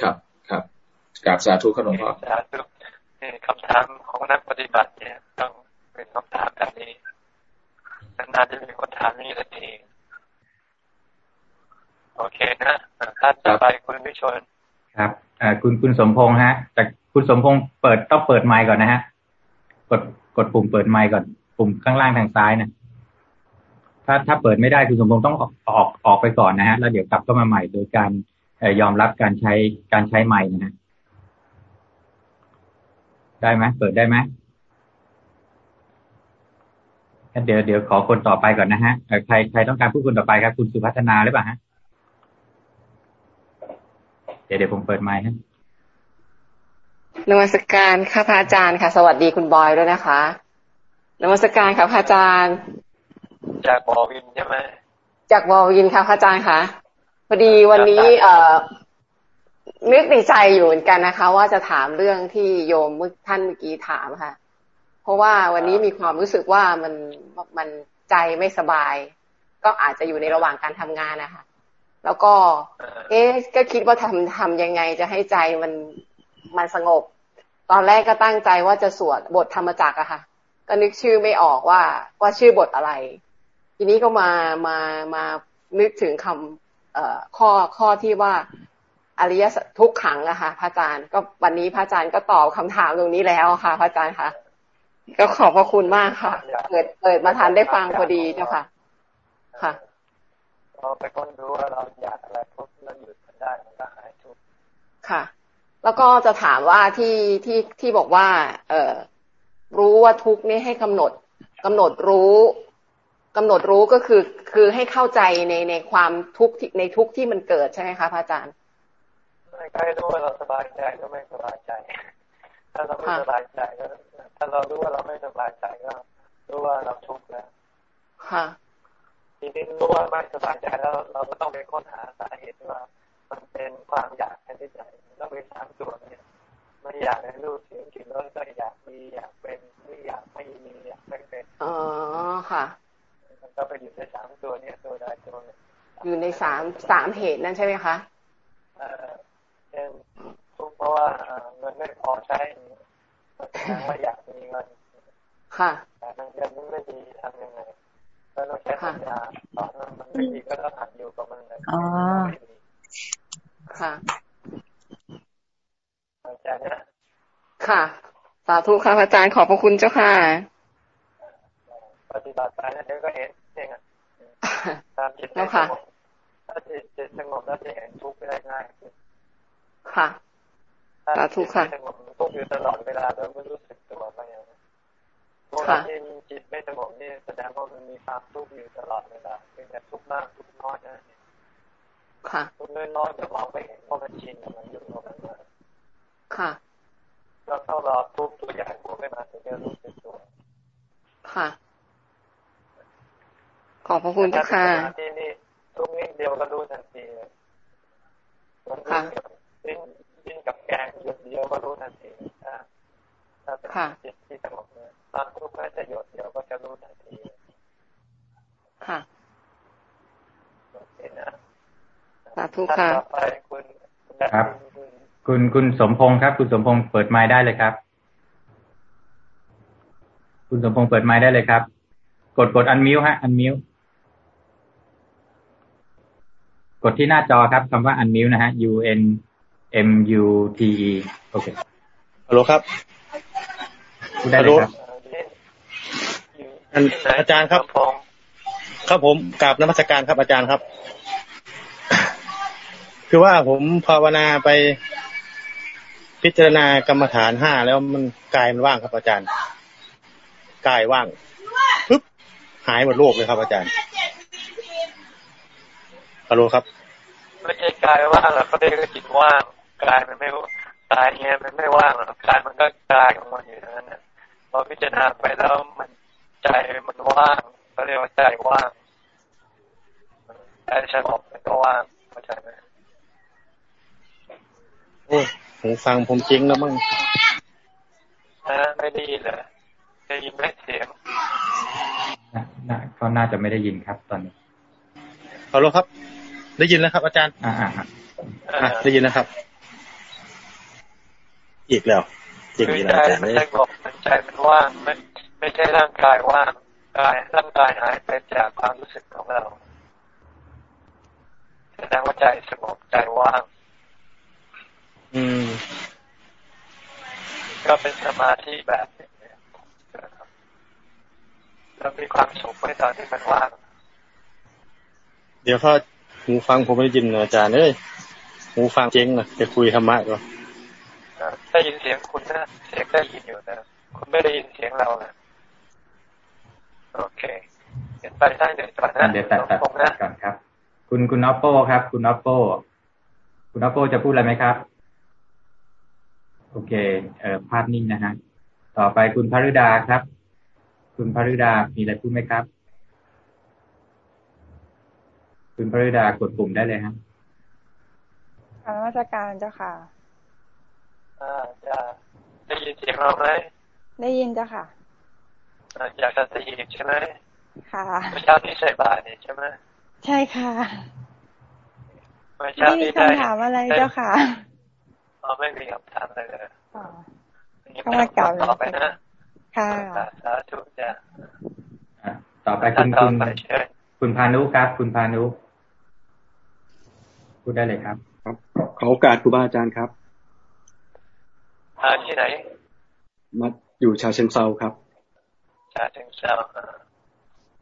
ครับ ครับกราบสาธุขนมพ่อสาธุนี่คำถามของนักปฏิบัติเนี่ยต้องเป็นคำถามแบบนี้นานจะมีคนถามนี้สักทีโอเคนะท่านต่อไปคุณวิชน ครับอ่าคุณคุณสมพงษ์ฮะ แต่คุณสมพงษ์เปิดต้องเปิดไมค์ก่อนนะฮะ กดกดปุ่มเปิดไมค์ก่อน ปุ่มข้างล่างทางซ้ายนะถ้าถ้าเปิดไม่ได้คุณสมพงษ์ต้องออกออกออกไปก่อนนะฮะ แล้วเดี๋ยวกลับเข้ามาใหม่โดยการ ยอมรับการใช้การใช้ไมค์นะฮะได้ไหมเปิดได้ไหมเดี๋ยวเดี๋ยวขอคนต่อไปก่อนนะฮะใครใครต้องการพูดคนต่อไปครับ คุณสุพัฒนาหรือเปล่าฮะเดี๋ยวเดี๋ยวผมเปิดไมค์นะนมัสการค่ะพระอาจารย์ค่ะ สวัสดีคุณบอยด้วยนะคะนมัสการค่ะพระอาจารย์ จากบอวินใช่ไหมจากบอวินค่ะพระอาจารย์ค่ะ พอดีวันนี้ เอ่อนึกในใจอยู่เหมือนกันนะคะ ว่าจะถามเรื่องที่โยมเมื่อท่านเมื่อกี้ถามค่ะ เพราะว่าวันนี้มีความรู้สึกว่ามันมันใจไม่สบาย ก็อาจจะอยู่ในระหว่างการทำงานนะคะแล้วก็ เอ๊ะก็คิดว่าทำทำยังไงจะให้ใจมันมันสงบ ตอนแรกก็ตั้งใจว่าจะสวดบทธรรมจักรอะค่ะ ก็นึกชื่อไม่ออกว่าว่าชื่อบทอะไร ทีนี้ก็มามามานึกถึงคำเอ่อ ข้อข้อที่ว่าอริยสัจทุกขังอะค่ะพระอาจารย์ก็วันนี้พระอาจารย์ก็ตอบคำถามตรงนี้แล้วค่ะพระอาจารย์ค่ะ ก็ขอบพระคุณมากค่ะเปิดเปิดมาทันได้ฟังพอดีเจ้าค่ะ ค่ะเราไปค้นรู้ว่าเราอยากอะไรทุกเราหยุดมันได้มันก็หายทุกค่ะ แล้วก็จะถามว่าที่ที่ที่บอกว่า เออรู้ว่าทุกนี่ให้กำหนดกำหนดรู้ กำหนดรู้ก็คือคือให้เข้าใจในในความทุกข์ในทุกข์ที่มันเกิดใช่ไหมคะพระอาจารย์ใครรู้ว่าเราสบายใจก็ไม่สบายใจ ถ้าเราไม่สบายใจก็ถ้าเรารู้ว่าเราไม่สบายใจก็รู้ว่าเราทุกข์แล้วค่ะทีนี้รู้ว่าไม่สบายใจแล้วเราก็ต้องไปค้นหาสาเหตุว่า มันเป็นความอยากแค่ที่ใจต้องไปสามตัวเนี่ยไม่อยากในรูปเสียงกลิ่นรสก็อยากมีอยากเป็นไม่อยากไม่มีอยากไม่เป็นอ๋อค่ะมัน ก็ไปอยู่ในสามตัวเนี่ยตัวใดตัวหนึ่งอยู่ในสามสามเหตุนั่นใช่ไหมคะเออเช่นทุกเพราะว่าเงินไม่พอใช้ไม่อยากมีเงินค่ะแต่เงินไม่ดีทำยังไงก็ต้องใช้ปัญญาตอนนั้นมันไม่ดีก็ต้องหัดอยู่กับมันเลยอ๋อค่ะอาจารย์นะค่ะสาธุค่ะอาจารย์ขอบพระคุณเจ้าค่ะ ปฏิบัติไปนะเดี๋ยวก็เห็น เองอะตามจิตแล้วค่ะถ้าจิตสงบแล้วจะเห็นทุกข์ได้ง่ายค่ะสาธุค่ะทุกอยู่ตลอดเวลาโดยไม่รู้สึกตัวไปอย่างนี้พวกเราที่มีจิตไม่สงบนี่แสดงว่ามันมีความทุกข์อยู่ตลอดเวลาเป็นแต่ทุกข์มากทุกข์น้อยนะค่ะทุกข์น้อยจะมองไม่เห็นเพราะมันชินกับมันอยู่กับมันมาค่ะแล้วต้องรอทุกข์ตัวใหญ่พวกไม่มาถึงจะรู้สึกตัว ค่ะ ขอบพระคุณเจ้าค่ะที่นี่ทุกนิดเดียวก็รู้ทันทีค่ะดิ้นดิ้นกับแกงหยดเดียวก็รู้ทันทีถ้าถ้าเป็นจิตที่สงบเนี่ยตอนทุกข์ก็จะหยดเดียวก็จะรู้ทันทีค่ะโอเคนะสาธุค่ะไปคุณครับ คุณคุณสมพงศ์ครับ คุณสมพงศ์เปิดไม้ได้เลยครับ คุณสมพงศ์เปิดไม้ได้เลยครับ กดกดอันมิวฮะอันมิว กดที่หน้าจอครับคำว่าอันมิวนะฮะ U N M U T E โอเคฮัลโหลครับฮัลโหลอาจารย์ครับครับผมกราบนมัสการครับอาจารย์ครับ คือว่าผมภาวนาไปพิจารณากรรมฐานห้าแล้วมันกายมันว่างครับอาจารย์กายว่างปึ๊บหายหมดโลกเลยครับอาจารย์ฮัลโหลครับ ไม่ใช่กายว่างหรอกเขาเรียกจิตว่างกายมันไม่กายเนี่ยมันไม่ว่างหรอกกายมันก็กายของมันอยู่นั้นนะพอพิจารณาไปแล้วมันใจมันว่างเขาเรียกว่าใจว่างใจสงบมันก็ว่างเข้าใจไหมโอ้ผมฟังผมจริงแล้วมั้งนะไม่ได้ยินเลยได้ยินไหมเสียงน่าก็น่าจะไม่ได้ยินครับตอนนี้ฮัลโหลครับ ได้ยินแล้วครับ อาจารย์ อ่าอ่าอะได้ยินนะครับ อีกแล้วอีกคือแล้วใจอาจารย์มันเลยสงบมันใจมันว่างไม่ไม่ใช่ร่างกายว่างกายร่างกายหายไปจากความรู้สึกของเราแสดงว่าใจสงบใจว่าง อืม ก็เป็นสมาธิแบบหนึงเนี่ยเรามีความสุขในตอนที่มันว่าง เดี๋ยวเขา หูฟังผมไม่ได้ยินนะอาจารย์เอ้ยหูฟังเจ๊งนะจะคุยธรรมะก่อนได้ยินเสียงคุณนะเสียงได้ยินอยู่นะคุณไม่ได้ยินเสียงเรานะโอเคเห็นไปได้เดี๋ยวก่อนนะเดี๋ยวตัดตัดตรงๆนะก่อนครับ คุณคุณออปโป้ครับ คุณออปโป้คุณออปโป้จะพูดอะไรไหมครับ โอเค เอ่อภาพนิ่งนะฮะต่อไปคุณพรุดาครับ คุณพรุดามีอะไรพูดไหมครับ คุณพรุดากดปุ่มได้เลยครับกรารนมัสการเจ้าค่ะอ่าจะได้ยินเสียงเราไหมได้ยินเจ้าค่ะอ่าอยากจะตีอีกใช่ไหมค่ะเมื่อเช้านี้ใส่บาตรนี่ใช่ไหมใช่ค่ะเมื่อเช้าไม่มีนี้ได้คำถามอะไรเจ้าค่ะอ๋อไม่มีคำถามอะไรเลยอ๋อนี่เข้ามากล่าวต่อไปนะค่ะสาธุจ้ะอะต่อไปคุณต่อคุณไปเชิญคุณพานุครับ คุณพานุ พูดได้เลยครับ ครับ ขอโอกาสครูบาอาจารย์ครับอ่าที่ไหน มาอยู่ชาเชิงเซาครับ ชาเชิงเซาอ่า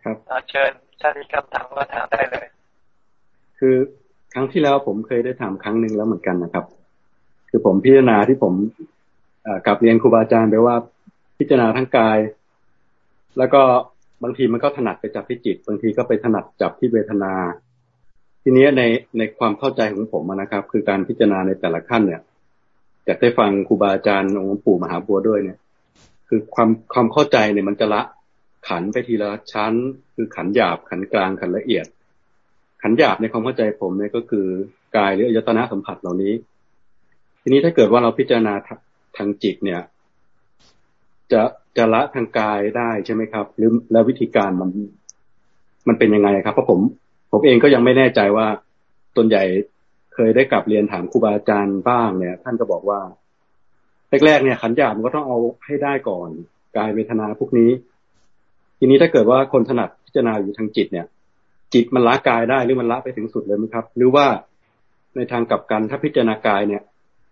ครับอ่าเชิญถ้ามีคำถามก็ถามได้เลย คือครั้งที่แล้วผมเคยได้ถามครั้งหนึ่งแล้วเหมือนกันนะครับ คือผมพิจารณาที่ผมเอ่อกลับเรียนครูบาอาจารย์ไปว่าพิจารณาทั้งกาย แล้วก็บางทีมันก็ถนัดไปจับที่จิต บางทีก็ไปถนัดจับที่เวทนา ทีนี้ในในความเข้าใจของผมนะครับ คือการพิจารณาในแต่ละขั้นเนี่ยจากได้ฟังครูบาอาจารย์องค์ปู่มหาบัวด้วยเนี่ย คือความความเข้าใจเนี่ยมันจะละขันไปทีละชั้น คือขันหยาบขันกลางขันละเอียด ขันหยาบในความเข้าใจผมเนี่ยก็คือกายหรืออายตนะสัมผัสเหล่านี้ ทีนี้ถ้าเกิดว่าเราพิจารณาทาทางจิตเนี่ย จะจะละทางกายได้ใช่ไหมครับ หรือแล้ววิธีการมัน มันเป็นยังไงครับเพราะผม ผมเองก็ยังไม่แน่ใจว่าตนใหญ่เคยได้กลับเรียนถามครูบาอาจารย์บ้างเนี่ย ท่านก็บอกว่าแรกๆเนี่ยขันยามันก็ต้องเอาให้ได้ก่อนกายเวทนาพวกนี้ ทีนี้ถ้าเกิดว่าคนถนัดพิจารณาอยู่ทางจิตเนี่ย จิตมันละกายได้หรือมันละไปถึงสุดเลยไหมครับ หรือว่าในทางกลับกันถ้าพิจารณากายเนี่ย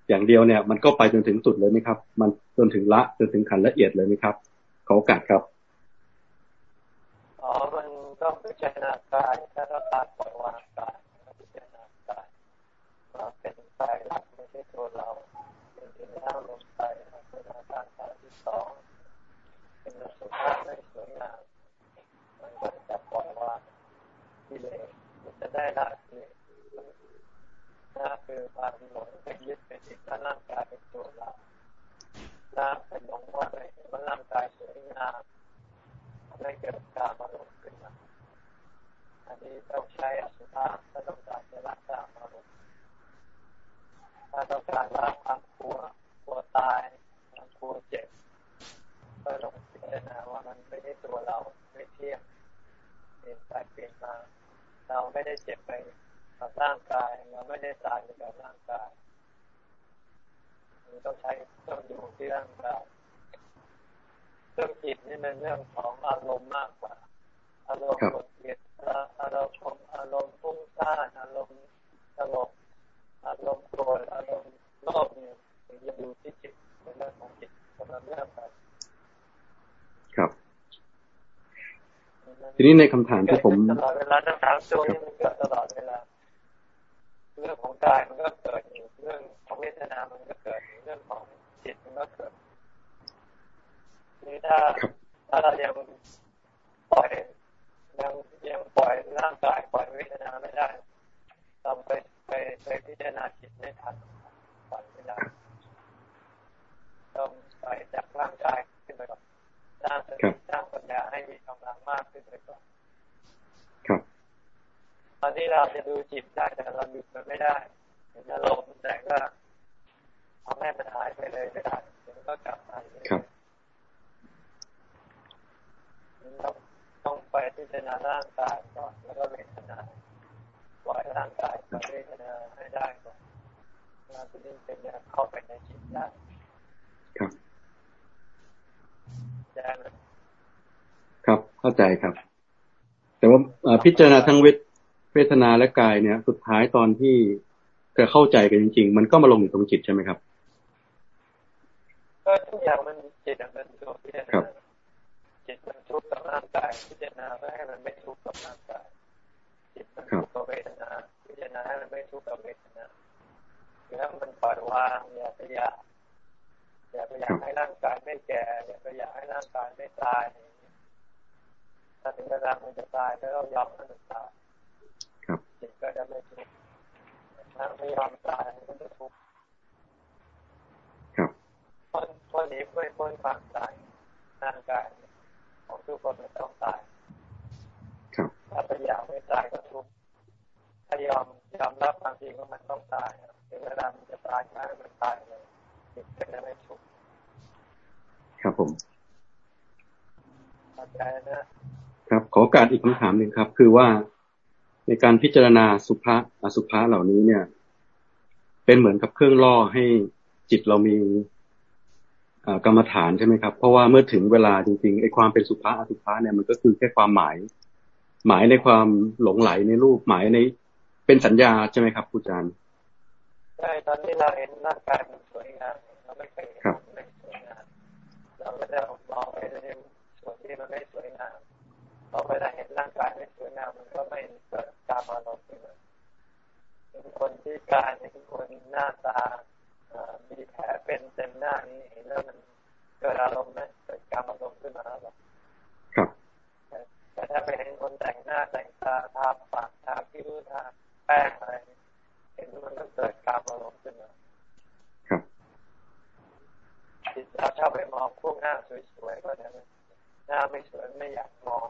อย่างเดียวเนี่ย มันก็ไปจนถึงสุดเลยไหมครับ มันจนถึงละจนถึงขันละเอียดเลยไหมครับขอโอกาสครับอ๋อมัน ต้องพิจารณากายถ้าเราตัดปล่อยวางกายพิจารณากายว่าเป็นกายหลักไม่ใช่ตัวเราเป็นที่นั่งลงไปเป็นอาการกายที่สองเป็นสุภาพไม่สวยงามมันก็จะปล่อยวางกิเลสมันจะได้ละกิเลสนั่นคือความหลงไปยึดไปติดว่าร่างกายเป็นตัวเราน่าเป็นหลงว่าไปว่าร่างกายสวยงามไม่เกิดการมาลงขึ้นมา อันนี้ต้องใช้อสุภะถ้าต้องการจะรักษาอารมณ์ถ้าต้องการละความกลัวกลัวตายความกลัวเจ็บก็ลองพิจารณาว่ามันไม่ใช่ตัวเราไม่เที่ยงเปลี่ยนไปเปลี่ยนมาเราไม่ได้เจ็บไปกับร่างกายเราไม่ได้ตายไปกับร่างกายมันต้องใช้ต้องอยู่ที่ร่างกายเรื่องจิตนี่เป็นเรื่องของอารมณ์มากกว่า อารมณ์กดเกลียดอารมณ์อารมณ์ฟุ้งซ่านอารมณ์สงบอารมณ์โกรธอารมณ์โลภเนี่ยถึงจะดูที่จิตเป็นเรื่องของจิตคนละเรื่องกันครับ ทีนี้ในคำถามที่ผมตลอดเวลาทั้งสามตัวนี่มันเกิดตลอดเวลาเรื่องของกายมันก็เกิดอยู่เรื่องของเวทนา มันก็เกิดเรื่องของจิตมันก็เกิดนี่ถ้าถ้าเรายังปล่อย ยังยังปล่อยร่างกายปล่อยเวทนาไม่ได้เราไปไปไปพิจารณาจิตไม่ทันปล่อยไม่ได้ต้องไปจากร่างกายขึ้นไปก่อนสร้างสติสร้างปัญญาให้มีกำลังมากขึ้นไปก่อนครับตอนนี้เราจะดูจิตได้แต่เราหยุดมันไม่ได้เห็นอารมณ์แต่ก็ทำให้มันหายไปเลยไม่ได้เดี๋ยวก็กลับมาครับ ต้องต้องไปพิจารณาร่างกายก่อนแล้วก็เวทนาปล่อยร่างกายกับเวทนาให้ได้ก่อนเราจะได้เป็นเข้าไปในจิตได้ครับได้ไหมครับเข้าใจครับ แต่ว่าพิจารณาทั้งเวทเวทนาและกายเนี่ย สุดท้ายตอนที่จะเข้าใจกันจริง ๆ มันก็มาลงอยู่ตรงจิตใช่ไหมครับก็ทุกอย่างมันจิตมันตัวพิจารครัณาบ จิตมันทุกข์กับร่างกายพิจารณาเพื่อให้มันไม่ทุกข์กับร่างกายจิตมันทุกข์กับเวทนาพิจารณาให้มันไม่ทุกข์กับเวทนาแล้วมันปล่อยวางอย่าไปอยากอย่าไปอยากให้ร่างกายไม่แก่อย่าไปอยากให้ร่างกายไม่ตายถ้าถึงเวลามันจะตายก็ต้องยอมให้มันตายครับจิตก็จะไม่ทุกข์ถ้าไม่ยอมตายมันก็จะทุกข์ครับพ้นพ้นหนีพ้นพ้นความตายร่างกายของ ทุกคนมันต้องตายครับถ้าไปอยากไม่ตายก็ทุกข์ถ้ายอมยอมรับความจริงว่ามันต้องตายถึงเวลามันจะตายก็ให้มันตายเลยจิตก็จะไม่ทุกข์ครับผมเข้าใจนะครับขอโอการอีกคำถามหนึ่งครับ คือว่าในการพิจารณาสุภาอสุภะเหล่านี้เนี่ย เป็นเหมือนกับเครื่องล่อให้จิตเรามีเอ่อ กรรมฐานใช่ไหมครับ เพราะว่าเมื่อถึงเวลาจริงๆไอ้ความเป็นสุภาอสุภะเนี่ยมันก็คือแค่ความหมาย หมายในความหลงไหลในรูปหมายในเป็นสัญญาใช่ไหมครับครูอาจารย์ใช่ตอนนี้เราเห็นร่างกายมันสวยงามเราไม่เคยเห็นครับมันไม่สวยงามเราก็จะมองไปในส่วนที่มันไม่สวยงามพอเวลาเห็นร่างกายไม่สวยงามมันก็ไม่เกิดการอารมณ์ขึ้นมาเป็นคนที่การเป็นคนหน้าตาเอ่อ มีแผลเป็นเต็มหน้านี้เห็นแล้วมันเกิดอารมณ์ไหมเกิดการอารมณ์ขึ้นมาหรอครับแต่ถ้าไปเห็นคนแต่งหน้าแต่งตาทาปากทาคิ้วทาแป้งอะไรเห็นมันก็เกิดการอารมณ์ขึ้นมาครับจิตเราชอบไปมองพวกหน้าสวยๆก็จะหน้าไม่สวยไม่อยากมอง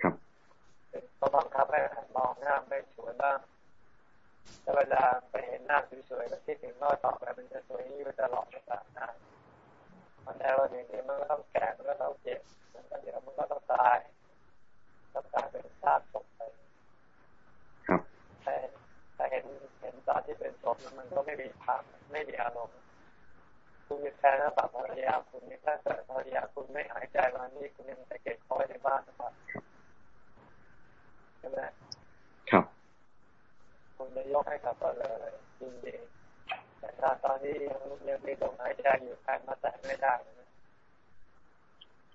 ครับก็บังคับให้หันมองหน้าไม่สวยบ้าง ถ้าเวลาไปเห็นหน้าสวยๆก็คิดถึงว่าต่อไปมันจะสวยอยู่ตลอดกาลนานมันแล้ววันหนึ่งเดี๋ยวมันก็ต้องแก่มันก็ต้องเจ็บมันก็เดี๋ยวมันก็ต้องตายต้องตายเป็นซากศพไปครับแต่แต่เห็นเห็นตอนที่เป็นศพมันก็ไม่มีภาพไม่มีอารมณ์คุณมีแฟนแล้วแบบภรรยาคุณนี่ถ้าเกิดภรรยาคุณไม่หายใจวันนี้คุณยังจะเก็บเขาไว้ในบ้านหรือเปล่าใช่ไหมครับ คุณจะยกให้กับเราเลยจริงๆแต่ถ้าตอนนี้ยังยังมีลมหายใจอยู่ใครมาแตะไม่ได้นะ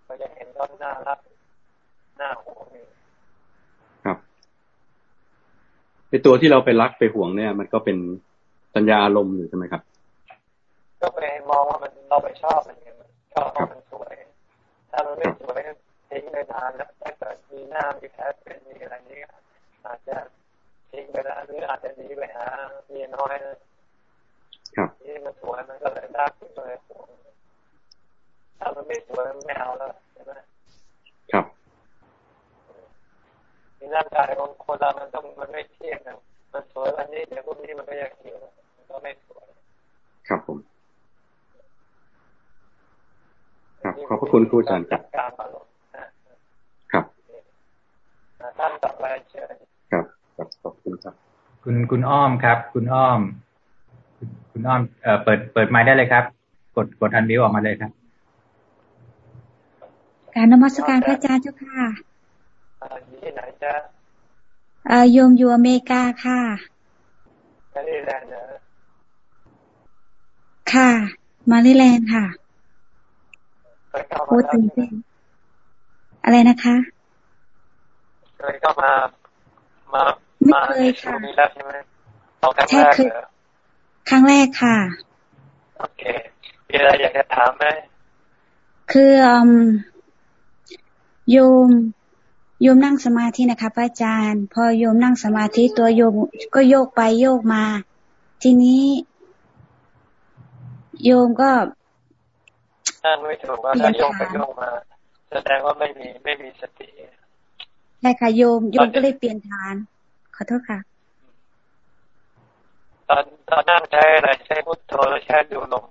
ก็จะเห็นต้นหน้ารักหน้าหัวนี่ครับในตัวที่เราไปรักไปห่วงเนี่ย มันก็เป็นสัญญาอารมณ์อยู่ใช่ไหมครับ ก็ไปมองว่ามันเราไปชอบมันไงมันชอบว่ามันสวย ถ้ามันไม่สวยทิ้งไปนานแล้วถ้าเกิดมีหน้ามีแผลเป็นมีอะไรนี้อาจจะ ทิ้งไปแล้วหรืออาจจะหนีไปหาเมียน้อยนะครับที่มันสวยมันก็เลยรักขึ้นเลยห่วงถ้ามันไม่สวยมันไม่เอาแล้วใช่ไหมครับมีร่างกายของคนเรามันต้องมันไม่เที่ยงนะมันสวยวันนี้เดี๋ยวพรุ่งนี้มันก็จะเขียวมันก็ไม่สวยครับผมครับขอบพระคุณครูอาจารย์ครับการอารมณ์นะครับท่านต่อไปเชิญ ครับครับขอบคุณครับ คุณคุณอ้อมครับ คุณอ้อมคุณคุณอ้อมเอ่อเปิดเปิดไมค์ได้เลยครับ กดกดอันวิวออกมาเลยครับ การนมัสการพระอาจารย์เจ้าค่ะอ่าอยู่ที่ไหนจ๊ะเอ่อโยมอยู่อเมริกาค่ะแคลิแลนด์นะค่ะ มาริแลนด์ค่ะเคยเข้าโอ้มาแล้วตื่นใช่ไหมเต้นอะไรนะคะเคยเข้ามามา ไม่มาเคในยช่วค่ะงนี้แล้วใช่ไหมเอาครั้งใช่แรกเคยเหรอครั้งแรกค่ะโอเคมีอะไรอยากจะถามไหมคืออืมโยมโยมนั่งสมาธินะคะพระอาจารย์ พอโยมนั่งสมาธิตัวโยมก็โยกไปโยกมา ทีนี้ โยมก็นั่งไม่ถูกว่าเปลี่ถ้ายนโยกไปฐานโยกมาแสดงว่าไม่มีไม่มีสติใช่ค่ะโยมโยมก็เลยเปลี่ยนฐาน ขอโทษค่ะ ตอนตอนนั่งใช้อะไรใช้พุทโธหรือใช้ดูลม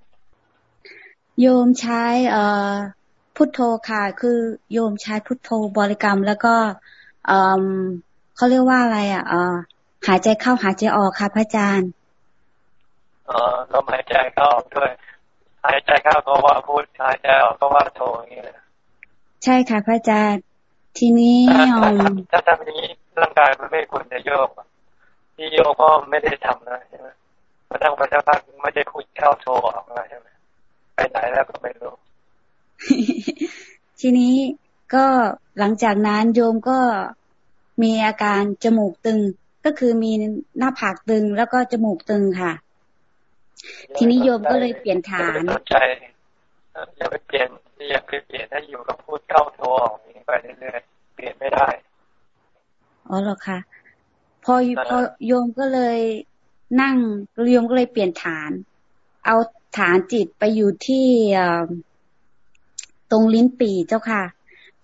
โยมใช้เอ่อพุทโธค่ะ คือโยมใช้พุทโธบริกรรม แล้วก็เอ่อเขาเรียกว่าอะไร อะเอ่อหายใจเข้าหายใจออกค่ะพระอาจารย์อ๋อลมหายใจเข้าออกด้วยหายใจเข้าก็ว่าพูดหายใจออกก็ว่าโทอย่างนี้เลยใช่ค่ะพระอาจารย์ทีนี้ถ้าทำอย่างนี้ ร่างกายมันไม่ควรจะโยกที่โยกก็ไม่ได้ทำนะใช่ไหมพอนั่งไปสักพักไม่ได้พูดเข้าโทออกมาใช่ไหมไปไหนแล้วก็ไม่รู้ทีนี้ก็หลังจากนั้นโยมก็มีอาการจมูกตึง ก็คือมีหน้าผากตึงแล้วก็จมูกตึงค่ะ ทีนี้โยมก็เลยเปลี่ยนฐานใจอย่าไปเปลี่ยนอย่าไปเปลี่ยนถ้าอยู่กับพูดเข้าโทออกไปเรื่อยๆเปลี่ยนไม่ได้ อ๋อเหรอคะพอพอโยมก็เลยนั่งโยมก็เลยเปลี่ยนฐาน เอาฐานจิตไปอยู่ที่ตรงลิ้นปีเจ้าค่ะ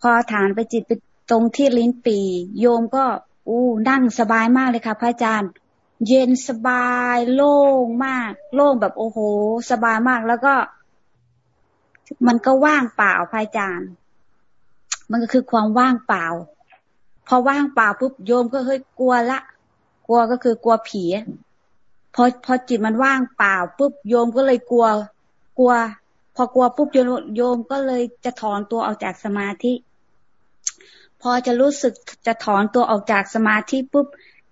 พอฐานไปจิตไปตรงที่ลิ้นปี โยมก็ อู้นั่งสบายมากเลยค่ะ พระอาจารย์ เย็นสบายโล่งมาก โล่งแบบโอ้โห สบายมากแล้วก็ มันก็ว่างเปล่าพระอาจารย์ มันก็คือความว่างเปล่า พอว่างเปล่าปุ๊บโยมก็เฮ้ยกลัวละ กลัวก็คือกลัวผีพอพอจิตมันว่างเปล่าปุ๊บโยมก็เลยกลัว กลัว พอกลัวปุ๊บโยมโยมก็เลยจะถอนตัวออกจากสมาธิ พอจะรู้สึกจะถอนตัวออกจากสมาธิปุ๊บ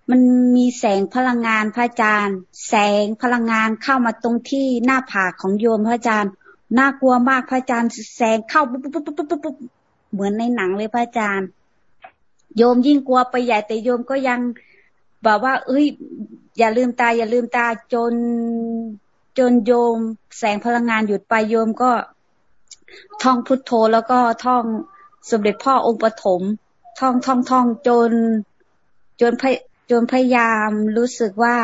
มันมีแสงพลังงานพระอาจารย์ แสงพลังงานเข้ามาตรงที่หน้าผากของโยมพระอาจารย์น่ากลัวมากพระอาจารย์ แสงเข้าปุ๊บปุ๊บปุ๊บปุ๊บปุ๊บเหมือนในหนังเลยพระอาจารย์ โยมยิ่งกลัวไปใหญ่แต่โยมก็ยังบอกว่า เอ้ย อย่าลืมตา อย่าลืมตาจนจนโยมแสงพลังงานหยุดไปโยมก็ท่องพุทโธแล้วก็ท่องสมเด็จพ่อองค์ปฐมท่องท่องท่องจน จนพจนพยายามรู้สึกว่า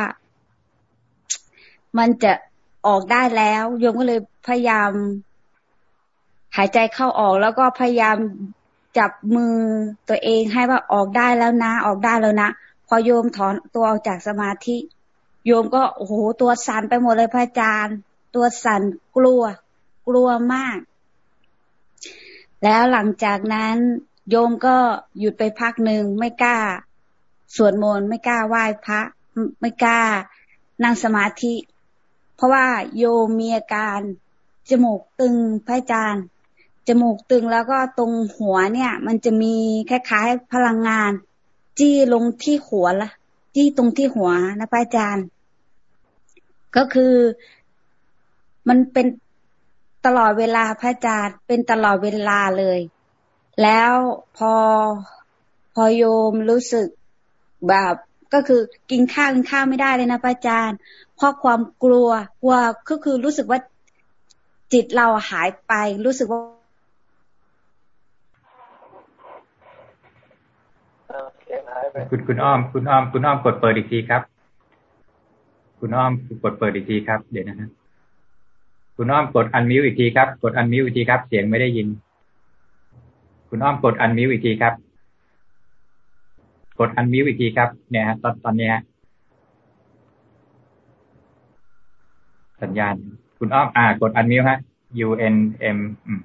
มันจะออกได้แล้วโยมก็เลยพยายาม หายใจเข้าออกแล้วก็พยายาม จับมือตัวเองให้ว่าออกได้แล้วนะ ออกได้แล้วนะพอโยมถอนตัวออกจากสมาธิ โยมก็โอ้โหตัวสั่นไปหมดเลยพระอาจารย์ ตัวสั่นกลัว กลัวมาก แล้วหลังจากนั้นโยมก็หยุดไปพักหนึ่งไม่กล้าสวดมนต์ไม่กล้าไหว้พระ ไม่กล้านั่งสมาธิ เพราะว่าโยมมีอาการจมูกตึงพระอาจารย์ จมูกตึงแล้วก็ตรงหัวเนี่ย มันจะมีคล้ายๆพลังงาน จี้ลงที่หัวละจี้ตรงที่หัวนะพระอาจารย์ ก็คือมันเป็นตลอดเวลาพระอาจารย์เป็นตลอดเวลาเลย แล้วพอพอโยมรู้สึกแบบก็คือกินข้าวกินข้าวไม่ได้เลยนะพระอาจารย์เพราะความกลัวกลัวก็คือรู้สึกว่าจิตเราหายไปรู้สึกว่า คุณคุณอ้อม คุณอ้อม คุณอ้อมกดเปิดอีกทีครับ คุณอ้อมกดเปิดอีกทีครับ เดี๋ยวนะฮะคุณอ้อมกดอันมิวอีกทีครับ กดอันมิวอีกทีครับ เสียงไม่ได้ยิน คุณอ้อมกดอันมิวอีกทีครับ กดอันมิวอีกทีครับ เนี่ยฮะตอนตอนนี้ฮะสัญญาณ คุณอ้อมอ่ากดอันมิวฮะ U N M อืม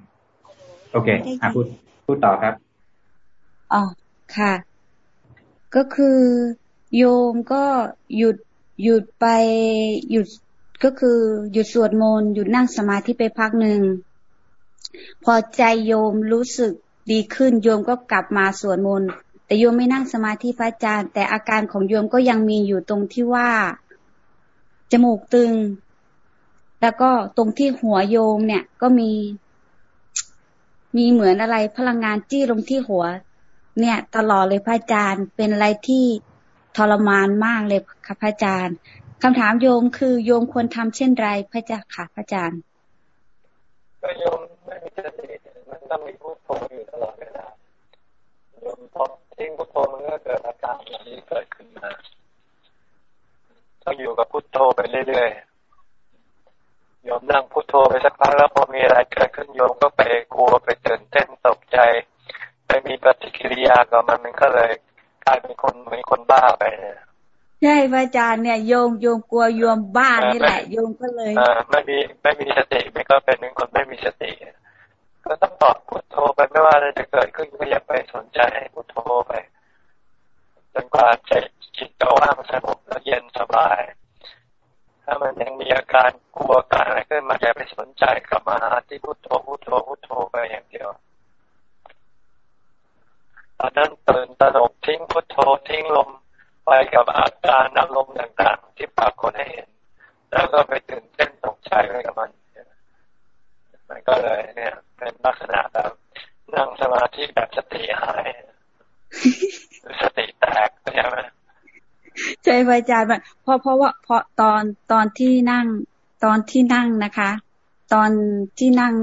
โอเคอ่าพูดพูดต่อครับอ๋อค่ะ ก็คือโยมก็หยุดหยุดไปหยุดก็คือหยุดสวดมนต์หยุดนั่งสมาธิไปพักหนึ่ง พอใจโยมรู้สึกดีขึ้นโยมก็กลับมาสวดมนต์แต่โยมไม่นั่งสมาธิพระอาจารย์ แต่อาการของโยมก็ยังมีอยู่ตรงที่ว่า จมูกตึง แล้วก็ตรงที่หัวโยมเนี่ยก็มี มีเหมือนอะไรพลังงานจี้ลงที่หัว เนี่ย ตลอดเลยพระอาจารย์เป็นอะไรที่ทรมานมากเลยค่ะพระอาจารย์คำถามโยมคือโยมควรทำเช่นไรพระเจ้าค่ะพระอาจารย์ก็โยมไม่มีสติมันต้องมีพุทโธอยู่ตลอดเวลาโยมพอทิ้งพุทโธมันก็เกิดอาการแบบนี้เกิดขึ้นมาต้องอยู่กับพุทโธไปเรื่อยๆโยมนั่งพุทโธไปสักพักแล้วพอมีอะไรเกิดขึ้นโยมก็ไปกลัวไปตื่นเต้นตกใจ ไปมีปฏิกิริยากับมันมันก็เลยกลายเป็นคนเหมือนคนบ้าไปเนี่ยใช่พระอาจารย์เนี่ยโยมโยมกลัวโยมบ้านี่แหละโยมก็เลยอไม่มีไม่มีสติมันก็เป็นคนไม่มีสติ ก็ต้องตอบพุทโธไปไม่ว่าอะไรจะเกิดขึ้นก็อย่าไปสนใจให้พุทโธไปจนกว่าใจจิตจะว่างสงบแล้วเย็นสบาย ถ้ามันยังมีอาการกลัวการอะไรขึ้นมาอย่าไปสนใจกลับมาหาที่พุทโธพุทโธพุทโธไปอย่างเดียว ตอนนั้นตื่นตระหนกทิ้งพุทโธทิ้งลมไปกับอาการอารมณ์ต่างๆ ที่ปรากฏให้เห็น แล้วก็ไปตื่นเต้นตกใจไปกับมันมันก็เลย เนี่ย เป็นลักษณะแบบนั่งสมาธิแบบสติหายหรือสติแตกใช่ไหมใช่พระอาจารย์เพราะเพราะว่าเพราะตอนตอนที่นั่งตอนที่นั่งนะคะ ตอนที่นั่ง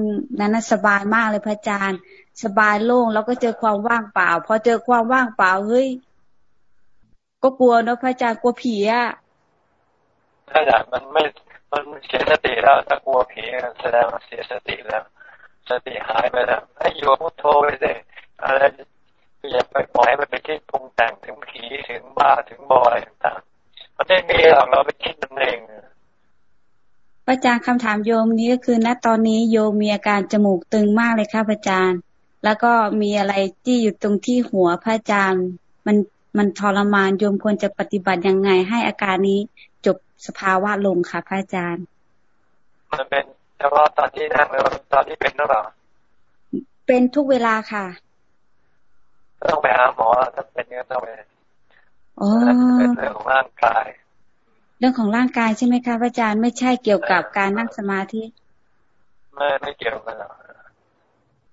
นั้นสบายมากเลยพระอาจารย์ สบายโล่งแล้วก็เจอความว่างเปล่า พอเจอความว่างเปล่าเฮ้ยก็กลัวเนาะพระอาจารย์กลัวผีอะถ้าอย่างมันไม่มันเสียสติแล้วถ้ากลัวผีแสดงว่าเสียสติแล้ว สติหายไปแล้วให้อยู่พุทโธไปเลยอะไรอย่าไปปล่อยมันไปคิดปรุงแต่งถึงผีถึงบ้าถึงบอยต่างๆมันไม่มีหรอกเราไปคิดนั่นเองพระอาจารย์คำถามโยมนี้ก็คือณตอนนี้โยมมีอาการจมูกตึงมากเลยค่ะพระอาจารย์ แล้วก็มีอะไรที่อยู่ตรงที่หัวพระอาจารย์ มันมันทรมานโยมควรจะปฏิบัติยังไง ให้อาการนี้จบสภาวะลงค่ะพระอาจารย์ มันเป็นเฉพาะตอนที่นั่งหรือตอนที่เป็นหรือเปล่าเป็นทุกเวลาค่ะต้องไปหาหมอถ้าเป็นก็ต้องไปเป็นเรื่องของร่างกาย เรื่องของร่างกายใช่ไหมคะพระอาจารย์ไม่ใช่เกี่ยวกับการนั่งสมาธิไม่ไม่เกี่ยวกันหรอก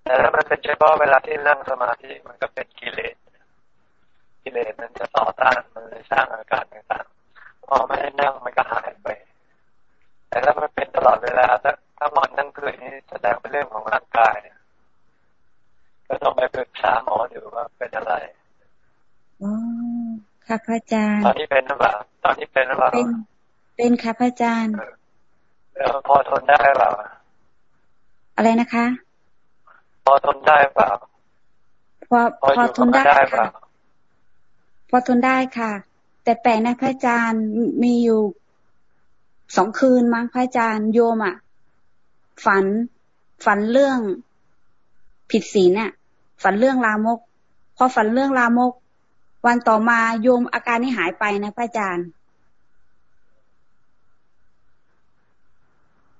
แต่ถ้ามันเป็นเฉพาะเวลาที่นั่งสมาธิมันก็เป็นกิเลส กิเลสมันจะต่อต้านมันเลยสร้างอาการต่างๆพอไม่ได้นั่งมันก็หายไป แต่ถ้ามันเป็นตลอดเวลาถ้าถ้ามันนั่งคืนนี้แสดงเป็นเรื่องของร่างกาย ก็ต้องไปปรึกษาหมอดูว่าเป็นอะไรอ๋อค่ะพระอาจารย์ ตอนนี้เป็นหรือเปล่าตอนนี้เป็นหรือเปล่าเป็นเป็นค่ะพระอาจารย์แล้วพอทนได้เปล่าอะไรนะคะ พอทนได้เปล่าพอพอทนได้ค่ะพอทนได้ค่ะ แต่แปลกนะพระอาจารย์มีอยู่สองคืนมั้งพระอาจารย์โยมอะ ฝันฝันเรื่องผิดศีลเนี่ยฝันเรื่องลามก พอฝันเรื่องลามก วันต่อมาโยมอาการนี้หายไปนะพระอาจารย์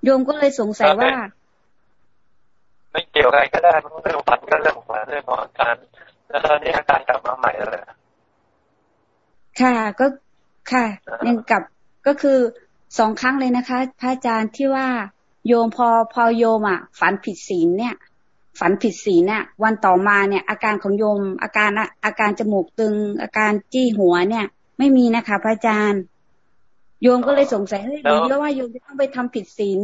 โยมก็เลยสงสัยว่าไม่ เกี่ยวอะไรก็ได้เรื่องฝันก็เรื่องฝันเรื่องของอาการแล้วตอนนี้อาการกลับมาใหม่เลยค่ะก็ค่ะยังกับก็คือสองครั้งเลยนะคะ พระอาจารย์ที่ว่าโยมพอพอโยมอะ ฝันผิดศีลเนี่ย ฝันผิดศีลเนี่ยวันต่อมาเนี่ย อาการของโยม อาการอาการจมูกตึง อาการจี้หัวเนี่ย ไม่มีนะคะ พระอาจารย์ โยมก็เลยสงสัยเฮ้ยหรือว่าโยมจะต้องไปทำผิดศีล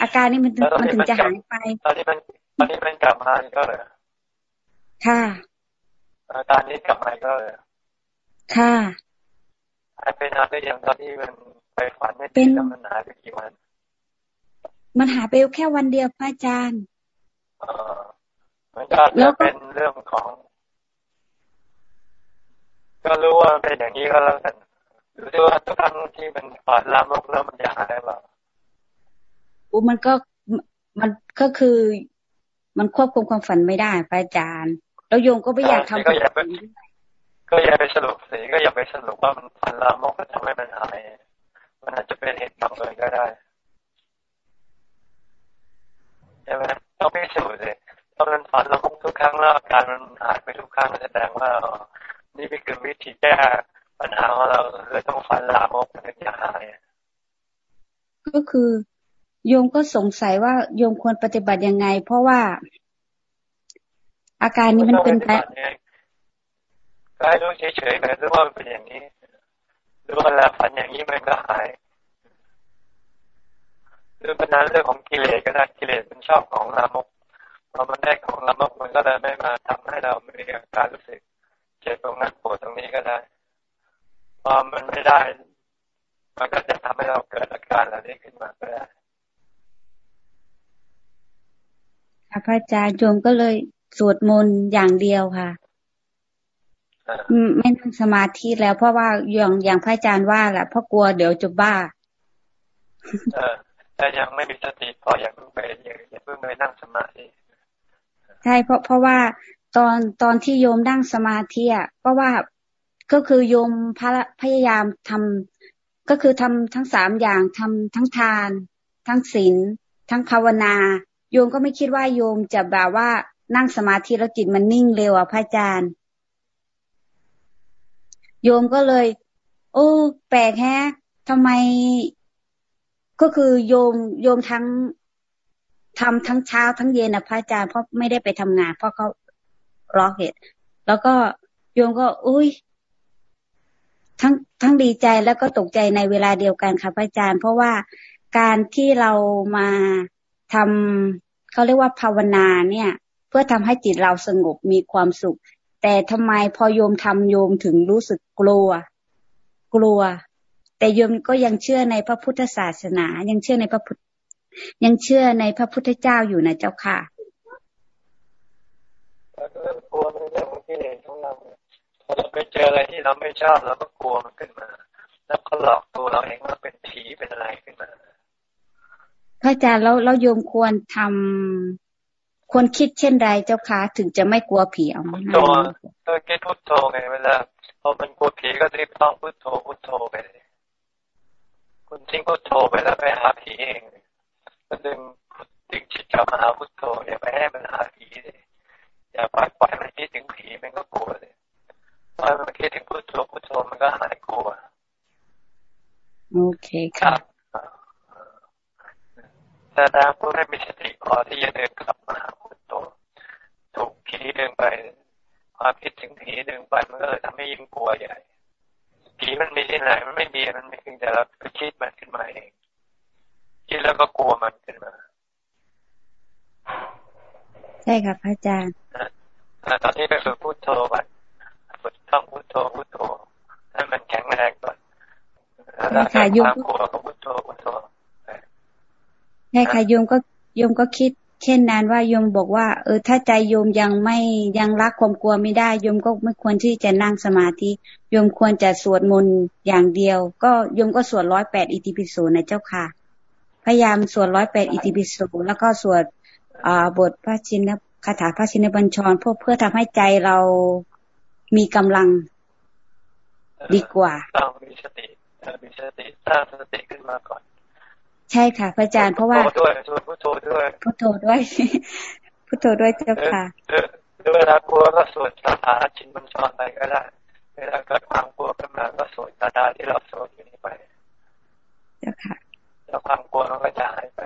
อาการนี้มันมันถึงจะหายไปตอนนี้มัน ตอนนี้มันกลับมาอีกก็เลยค่ะอาการนี้กลับมาก็เลยค่ะหายไปนานได้ยังตอนที่มันไปฝันไม่เป็นมันหายไปกี่วัน มันหายไปแค่วันเดียวพระอาจารย์มันก็จะเป็นเรื่องของ ก็รู้ว่าเป็นอย่างนี้ก็แล้วกันหรือว่าทุกครั้งที่มันผ่านลามกแล้วมันจะหายได้เปล่าอู้มันก็มันก็คือ มันควบคุมความฝันไม่ได้พระอาจารย์ แล้วโยงก็ไม่อยากทำก็อย่าไปก็อย่าไปสรุปสิก็อย่าไปสรุปว่ามันฝันลามกก็ทำให้มันหาย มันอาจจะเป็นเหตุบังเอิญก็ได้ใช่ไหมต้องไม่สูดเลยถ้ามันฝันแล้วทุกครั้งแล้วอาการมันหายไปทุกครั้งแสดงว่า นี่เป็นคือวิธีแก้ปัญหาของเราคือต้องฝันลามกถึงจะหายก็คือ โยมก็สงสัยว่าโยมควรปฏิบัติยังไง เพราะว่า อาการนี้มันเป็นแบบก็ให้รู้เฉยๆไปหรือว่าเป็นอย่างนี้หรือว่าแล้วฝันอย่างนี้มันก็หายหรือเป็นนั้นเรื่องของกิเลสก็ได้กิเลสเป็นชอบของลามกพอมันได้ของลามกมันก็เลยไม่มาทำให้เราไมีอาการรู้สึกเจ็บตรงนั้นปวดตรงนี้ก็ได้พอมันไม่ได้ มันก็จะทำให้เราเกิดอาการเหล่านี้ขึ้นมาก็ได้ พระอาจารย์โยมก็เลยสวดมนต์อย่างเดียวค่ะ ไม่นั่งสมาธิแล้วเพราะว่าอย่างอย่างพระอาจารย์ว่าแหละเพราะกลัวเดี๋ยวจะบ้าแต่ยังไม่มีสติพออย่าเพิ่งไปอย่าเพิ่งไปนั่งสมาธิใช่เพราะเพราะว่าตอนตอนที่โยมนั่งสมาธิอะเพราะว่าก็คือโยมพยายามทำก็คือทำทั้งสามอย่างทำทั้งทาน ทั้งศีลทั้งภาวนา โยมก็ไม่คิดว่าโยมจะแบบว่านั่งสมาธิแล้วจิตมันนิ่งเร็วอะพระอาจารย์ โยมก็เลย โอ้ แปลกแฮะทำไม ก็คือโยมโยมทั้งทำทั้งเช้าทั้งเย็นนะพระอาจารย์เพราะไม่ได้ไปทำงาน เพราะเขารอเหตุแล้วก็โยมก็อุ้ยทั้งทั้งดีใจแล้วก็ตกใจในเวลาเดียวกันค่ะพระอาจารย์ เพราะว่าการที่เรามาทำ เขาเรียกว่าภาวนาเนี่ย เพื่อทำให้จิตเราสงบมีความสุข แต่ทำไมพอโยมทำโยมถึงรู้สึกกลัว กลัว แต่โยมก็ยังเชื่อในพระพุทธศาสนา ยังเชื่อในพระพุทธยังเชื่อในพระพุทธเจ้าอยู่นะเจ้าค่ะกลัวเป็นเรื่องของกิเลสของเราพอเราไปเจออะไรที่เราไม่ชอบเราก็กลัวมันขึ้นมา แล้วก็หลอกตัวเราเองว่าเป็นผีเป็นอะไรขึ้นมา พระอาจารย์แล้วเราโยมควรทำควรคิดเช่นไรเจ้าคะถึงจะไม่กลัวผีเอาพุทโธก็คิดพุทโธไงเวลาพอมันกลัวผีก็รีบต้องพุทโธพุทโธไปเลยคุณทิ้งพุทโธไปแล้วไปหาผีเองก็ดึงดึงจิตกลับมาหาพุทโธอย่าไปให้มันหาผีเลยอย่าปล่อยปล่อยมันคิดถึงผีมันก็กลัวเลยพอมันคิดถึงพุทโธพุทโธมันก็หายกลัวโอเคครับ แต่ถ้าผู้ไม่มีสติพอที่จะเดินกลับมาหาพุทโธถูกผีดึงไปความคิดถึงผีดึงไปมันก็เลยทำให้ยิ่งกลัวใหญ่ผีมันมีที่ไหนมันไม่มีมันไม่เพียงแต่เราไปคิดมันขึ้นมาเองคิดแล้วก็กลัวมันขึ้นมาใช่ค่ะพระอาจารย์ตอนนี้ไปฝึกพุทโธก่อนฝึกต้องพุทโธพุทโธให้มันแข็งแรงก่อนแล้วถ้าความกลัวก็พุทโธพุทโธใช่ค่ะโยมก็โยมก็คิด เช่นนั้นว่าโยมบอกว่า เออถ้าใจโยมยังไม่ยังรักความกลัวไม่ได้โยมก็ไม่ควรที่จะนั่งสมาธิโยมควรจะสวดมนต์อย่างเดียว ก็โยมก็สวดร้อยแปดอิติปิโสนะเจ้าค่ะ พยายามสวดร้อยแปดอิติปิโสแล้วก็สวดบทพระชินคาถาพระชินบัญชรเพื่อเพื่อทำให้ใจเรามีกำลังดีกว่าต้องมีสติมีสติสร้างสติขึ้นมาก่อน ใช่ค่ะพระอาจารย์เพราะว่าพุทโธด้วยพุทโธด้วยพุทโธด้วยพุทโธด้วยเจ้าค่ะเวลากลัวก็สวดคาถาชินบัญชรไปก็ได้เวลาเกิดความกลัวขึ้นมาก็สวดคาถาที่เราสวดอยู่นี้ไปเจ้าค่ะแล้วความกลัวมันก็จะหายไป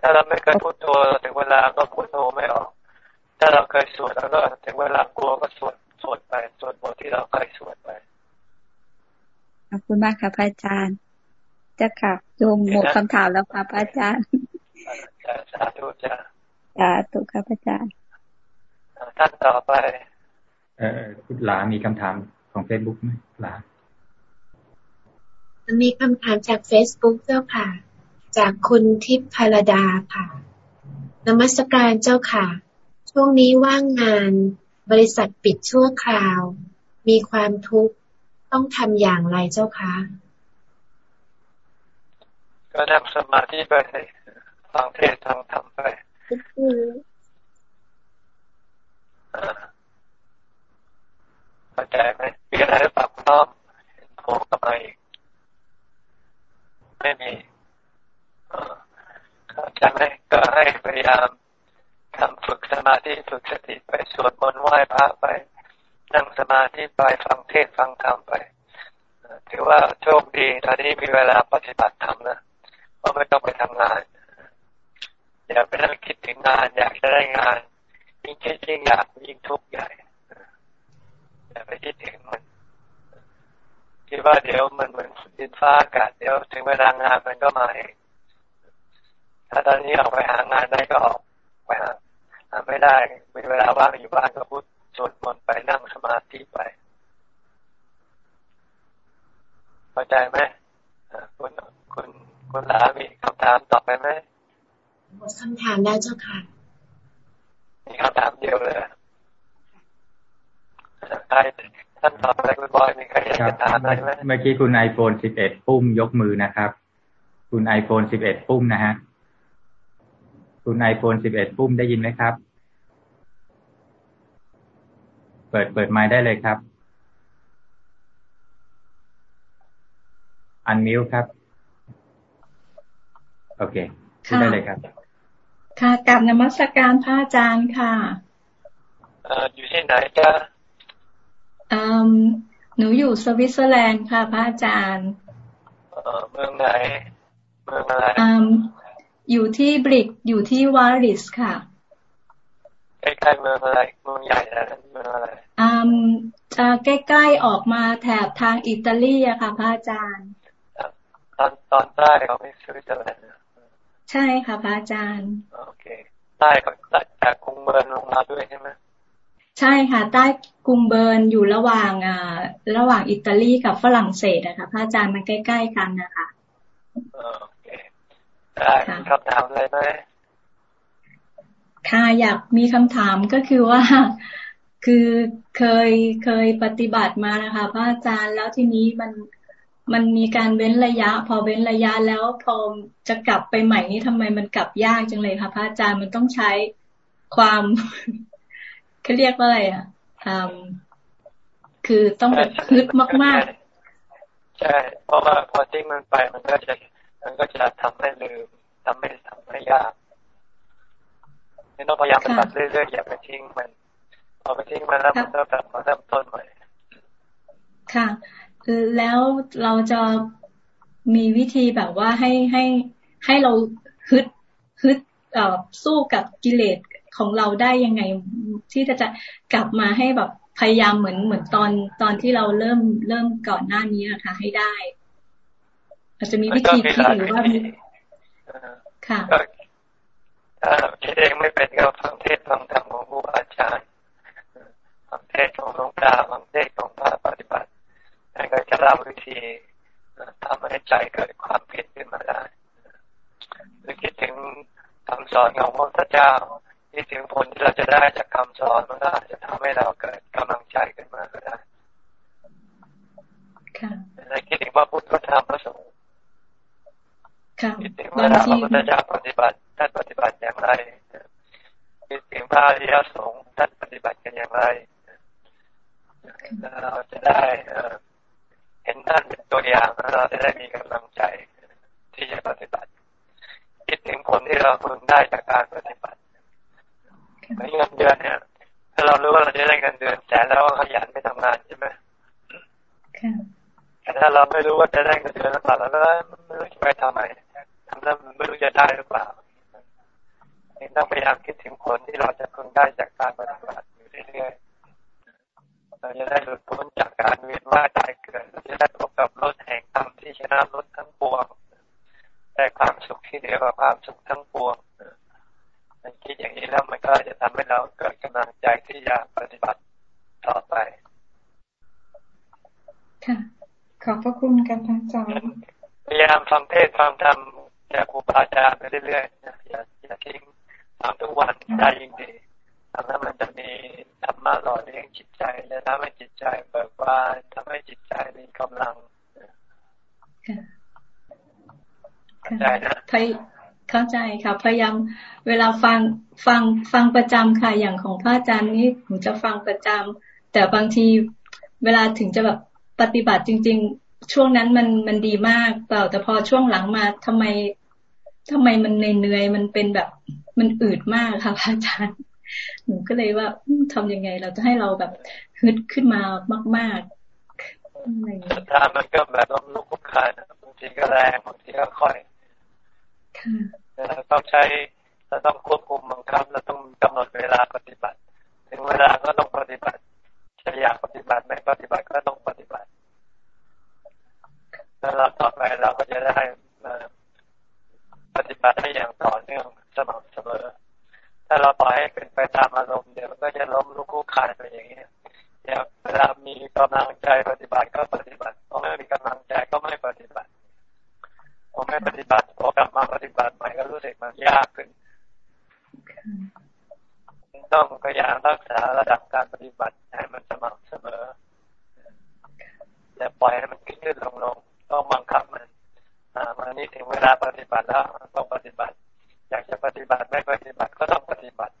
ถ้าเราไม่เคยพูดโธถึงเวลาก็พูดโธไม่ออก ถ้าเราเคยสวดแล้วก็ถึงเวลากลัวก็สวดสวดไปสวดบทที่เราเคยสวดไปข อบคุณมากค่ะพระอาจารย์ จะค่ะโยมหมดคำถามแล้วค่ะพระอาจารย์สาธุจ้าสาธุค่ะพระอาจารย์ท่านต่อไป เออคุณหลามีคำถามของเฟซบุ๊กไหมหลามีคำถามจากเฟซบุ๊กเจ้าค่ะ จากคุณทิพพรดาค่ะนมัสการเจ้าค่ะ ช่วงนี้ว่างงาน บริษัทปิดชั่วคราว มีความทุกข์ ต้องทำอย่างไรเจ้าคะก็ทำสมาธิไปฟังเทศทางธรรมไปเข้าใจไหมมีอะไรปรับพร้อมโผล่กลับมาอีกไม่มีจะไม่ก็ให้พยายามทำฝึกสมาธิฝึกสติไปสวดมนต์ไหว้พระไป นั่งสมาธิไปฟังเทศฟังธรรมไปถือว่าโชคดีตอนนี้มีเวลาปฏิบัติธรรมนะเพราะไม่ต้องไปทำงาน อย่าไปนั่งคิดถึงงาน อยากจะได้งานยิ่งคิดยิ่งอยากยิ่งทุกข์ใหญ่อย่าไปคิดถึงมันคิดว่าเดี๋ยวมันเหมือนดินฟ้าอากาศเดี๋ยวถึงเวลางานมันก็มาเองถ้าตอนนี้ออกไปหางานได้ก็ออกไปหาหาไม่ได้มีเวลาว่างอยู่บ้านก็พูด สวดมนต์ไปนั่งสมาธิไปเข้าใจไหมคุณคุณคุณลามีคำถามตอบไปไหมหมดคำถามแล้วเจ้าค่ะ มีคำถามเดียวเลยใครท่านตอบอะไรคุณบอยมีใครอยากจะถามอะไรไหมเมื่อกี้คุณไอโฟนสิบเอ็ดปุ้มยกมือนะครับ คุณไอโฟนสิบเอ็ดปุ้มนะฮะ คุณไอโฟนสิบเอ็ดปุ้มได้ยินไหมครับ ปิดเปิดไมค์ได้เลยครับ อันมิวครับ โอเคพูดได้เลยครับ ค่ะกลับนมัสการพระอาจารย์ค่ะเอ่ออยู่ที่ไหนจ้าอืมหนูอยู่สวิตเซอร์แลนด์ค่ะพระอาจารย์เอ่อเมืองไหน เมืองอะไรอืมอยู่ที่บริกอยู่ที่วาริสค่ะใกล้ๆเมืองอะไรเมืองใหญ่นะเมืองอะไรอืม จะใกล้ๆออกมาแถบทางอิตาลีอะค่ะ พระอาจารย์ตอนตอนใต้เขาไม่ซื้อจะอะไรนะใช่ค่ะพระอาจารย์ โอเค ใต้ก็จากกรุงเบิร์นลงมาด้วยใช่ไหมใช่ค่ะ ใต้กรุงเบิร์นอยู่ระหว่างอ่าระหว่างอิตาลีกับฝรั่งเศสอะค่ะพระอาจารย์มันใกล้ ๆ กันนะคะเออโอเคได้มีคำถามอะไรไหมค่ะอยากมีคำถามก็คือว่า คือเคยเคยปฏิบัติมานะคะพระอาจารย์แล้วทีนี้มันมันมีการเว้นระยะ พอเว้นระยะแล้วพอจะกลับไปใหม่นี่ทำไมมันกลับยากจังเลยคะพระอาจารย์มันต้องใช้ความเขาเรียกว่าอะไรอะอืมคือต้องแบบฮึดมาก ๆ ใช่ เพราะว่าพอทิ้งมันไปมันก็จะ มันก็จะทำให้ลืมทำให้ทำให้ยากนี่ต้องพยายามปฏิบัติเรื่อยๆอย่าไปทิ้งมัน พอไปทิ้งมันแล้วมันก็กลับมาเริ่มต้นใหม่ๆค่ะ แล้วเราจะมีวิธีแบบว่าให้ให้ให้เราฮึดฮึดเอ่อสู้กับกิเลสของเราได้ยังไงที่จะจะกลับมาให้แบบพยายามเหมือนเหมือนตอนตอนที่เราเริ่มเริ่มก่อนหน้านี้นะคะให้ได้อาจจะมีวิธีคิดหรือว่ามีค่ะก็ถ้าคิดเองไม่เป็นก็ฟังเทศน์ฟังธรรมของครูอาจารย์ฟัง เทศน์ของหลวงตาฟังเทศน์ของพระปฏิบัติแล้วก็จะเล่าวิธีทำให้ใจเกิดความเพียรขึ้นมาได้หรือคิดถึงคำสอนของพระพุทธเจ้าคิดถึงผลที่เราจะได้จากคำสอนมันก็อาจจะทำให้เราเกิดกำลังใจขึ้นมาก็ได้ค่ะและคิดถึงว่าพุทธธรรมพระสงฆ์ค่ะคิดถึงว่าพระพุทธเจ้าปฏิบัติท่านปฏิบัติอย่างไรคิดถึงพระอริยสงฆ์ท่านปฏิบัติกันอย่างไร เราจะได้เห็นท่านเป็นตัวอย่างเราจะได้มีกำลังใจที่จะปฏิบัติ คิดถึงผลที่เราพึงได้จากการปฏิบัติเหมือนเงินเดือนเนี่ยถ้าเรารู้ว่าเราจะได้เงินเดือนแสนแล้วก็ขยันไปทำงานใช่ไหมแต่ถ้าเราไม่รู้ว่าจะได้เงินเดือนหรือเปล่าแล้วก็ไม่รู้จะไปทำไมทำแล้วไม่รู้จะได้หรือเปล่าต้องพยายามคิดถึงผลที่เราจะพึงได้จากการปฏิบัติอยู่เรื่อยๆ เราจะได้หลุดพ้นจากการเวียนว่ายตายเกิด เราจะได้พบกับรถแห่งธรรมที่ชนะรถทั้งปวงได้ความสุขที่เหนือกว่าความสุขทั้งปวงคิดอย่างนี้แล้วมันก็จะทำให้เราเกิดกำลังใจที่จะปฏิบัติต่อไป ค่ะ ขอบพระคุณกันทั้งสองพยายามฟังเทศฟังธรรมจากครูบาอาจารย์ไปเรื่อยๆนะอย่าอย่าทิ้งทำทุกวันได้ยิ่งดี ทำให้มันจะมีธรรมะหล่อเลี้ยงจิตใจและทำให้จิตใจเบิกบานทำให้จิตใจมีกำลังเข้าใจนะเข้าใจค่ะพยายามเวลาฟังฟังฟังประจำค่ะอย่างของพระอาจารย์นี่หนูจะฟังประจำแต่บางทีเวลาถึงจะแบบปฏิบัติจริง ๆ ช่วงนั้นมันมันดีมากเปล่าแต่พอช่วงหลังมาทำไมทำไมมันเหนื่อยมันเป็นแบบมันอืดมากค่ะพระอาจารย์ หนูก็เลยว่าทำยังไง เราจะให้เราแบบฮึดขึ้นมามากๆอะไรอย่างเงี้ยถ้ามันก็แบบล้มลุกคลุกคานบางทีก็แรงบางทีก็ค่อยเราต้องใช้เราต้องควบคุมบังคับเราต้องกำหนดเวลาปฏิบัติ ถึงเวลาก็ต้องปฏิบัติจะอยากปฏิบัติไม่ปฏิบัติก็ต้องปฏิบัติแล้วเราต่อไปเราก็จะได้ปฏิบัติได้อย่างต่อเนื่องสม่ำเสมอ ถ้าเราปล่อยให้เป็นไปตามอารมณ์เดี๋ยวมันก็จะล้มลุกคลุกคานไปอย่างนี้เดี๋ยเวลามีกำลังใจปฏิบัติก็ปฏิบัติพอไม่มีกำลังใจก็ไม่ปฏิบัติพอไม่ปฏิบัติพอกลับมาปฏิบัติใหม่ก็รู้สึกมันยากขึ้นต้องพยายามรักษาระดับการปฏิบัติให้มันสม่ำเสมออย่าปล่อยให้มันขึ้นขึ้นลงลงต้องบังคับมันอ่ามันนี่ถึงเวลาปฏิบัติแล้วต้องปฏิบัติ อยากจะปฏิบัติไม่ปฏิบัติก็ต้องปฏิบัติ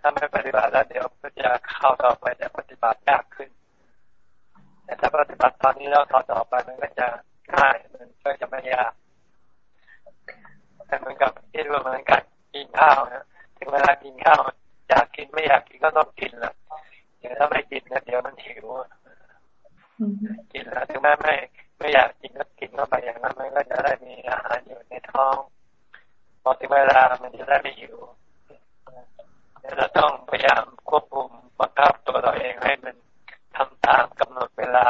ถ้าไม่ปฏิบัติแล้วเดี๋ยวจะเข้าต่อไปจะปฏิบัติยากขึ้น แต่ถ้าปฏิบัติตอนนี้แล้วต่อต่อไปมันก็จะง่ายมันก็จะไม่ยากแต่เหมือนกับที่ว่าเหมือนกันกินข้าวนะถึงเวลากินข้าวอยากกินไม่อยากกินก็ต้องกินละเดี๋ยวถ้าไม่กินนะเดี๋ยวมันหิวกินแล้วถึงแม้ไม่ไม่อยากกินก็กินเข้าไปอย่างนั้นมันก็จะได้มีอาหารอยู่ในท้อง พอถึงเวลามันจะได้ไม่หิวเราต้องพยายามควบคุมบังคับตัวเราเองให้มันทำตามกำหนดเวลา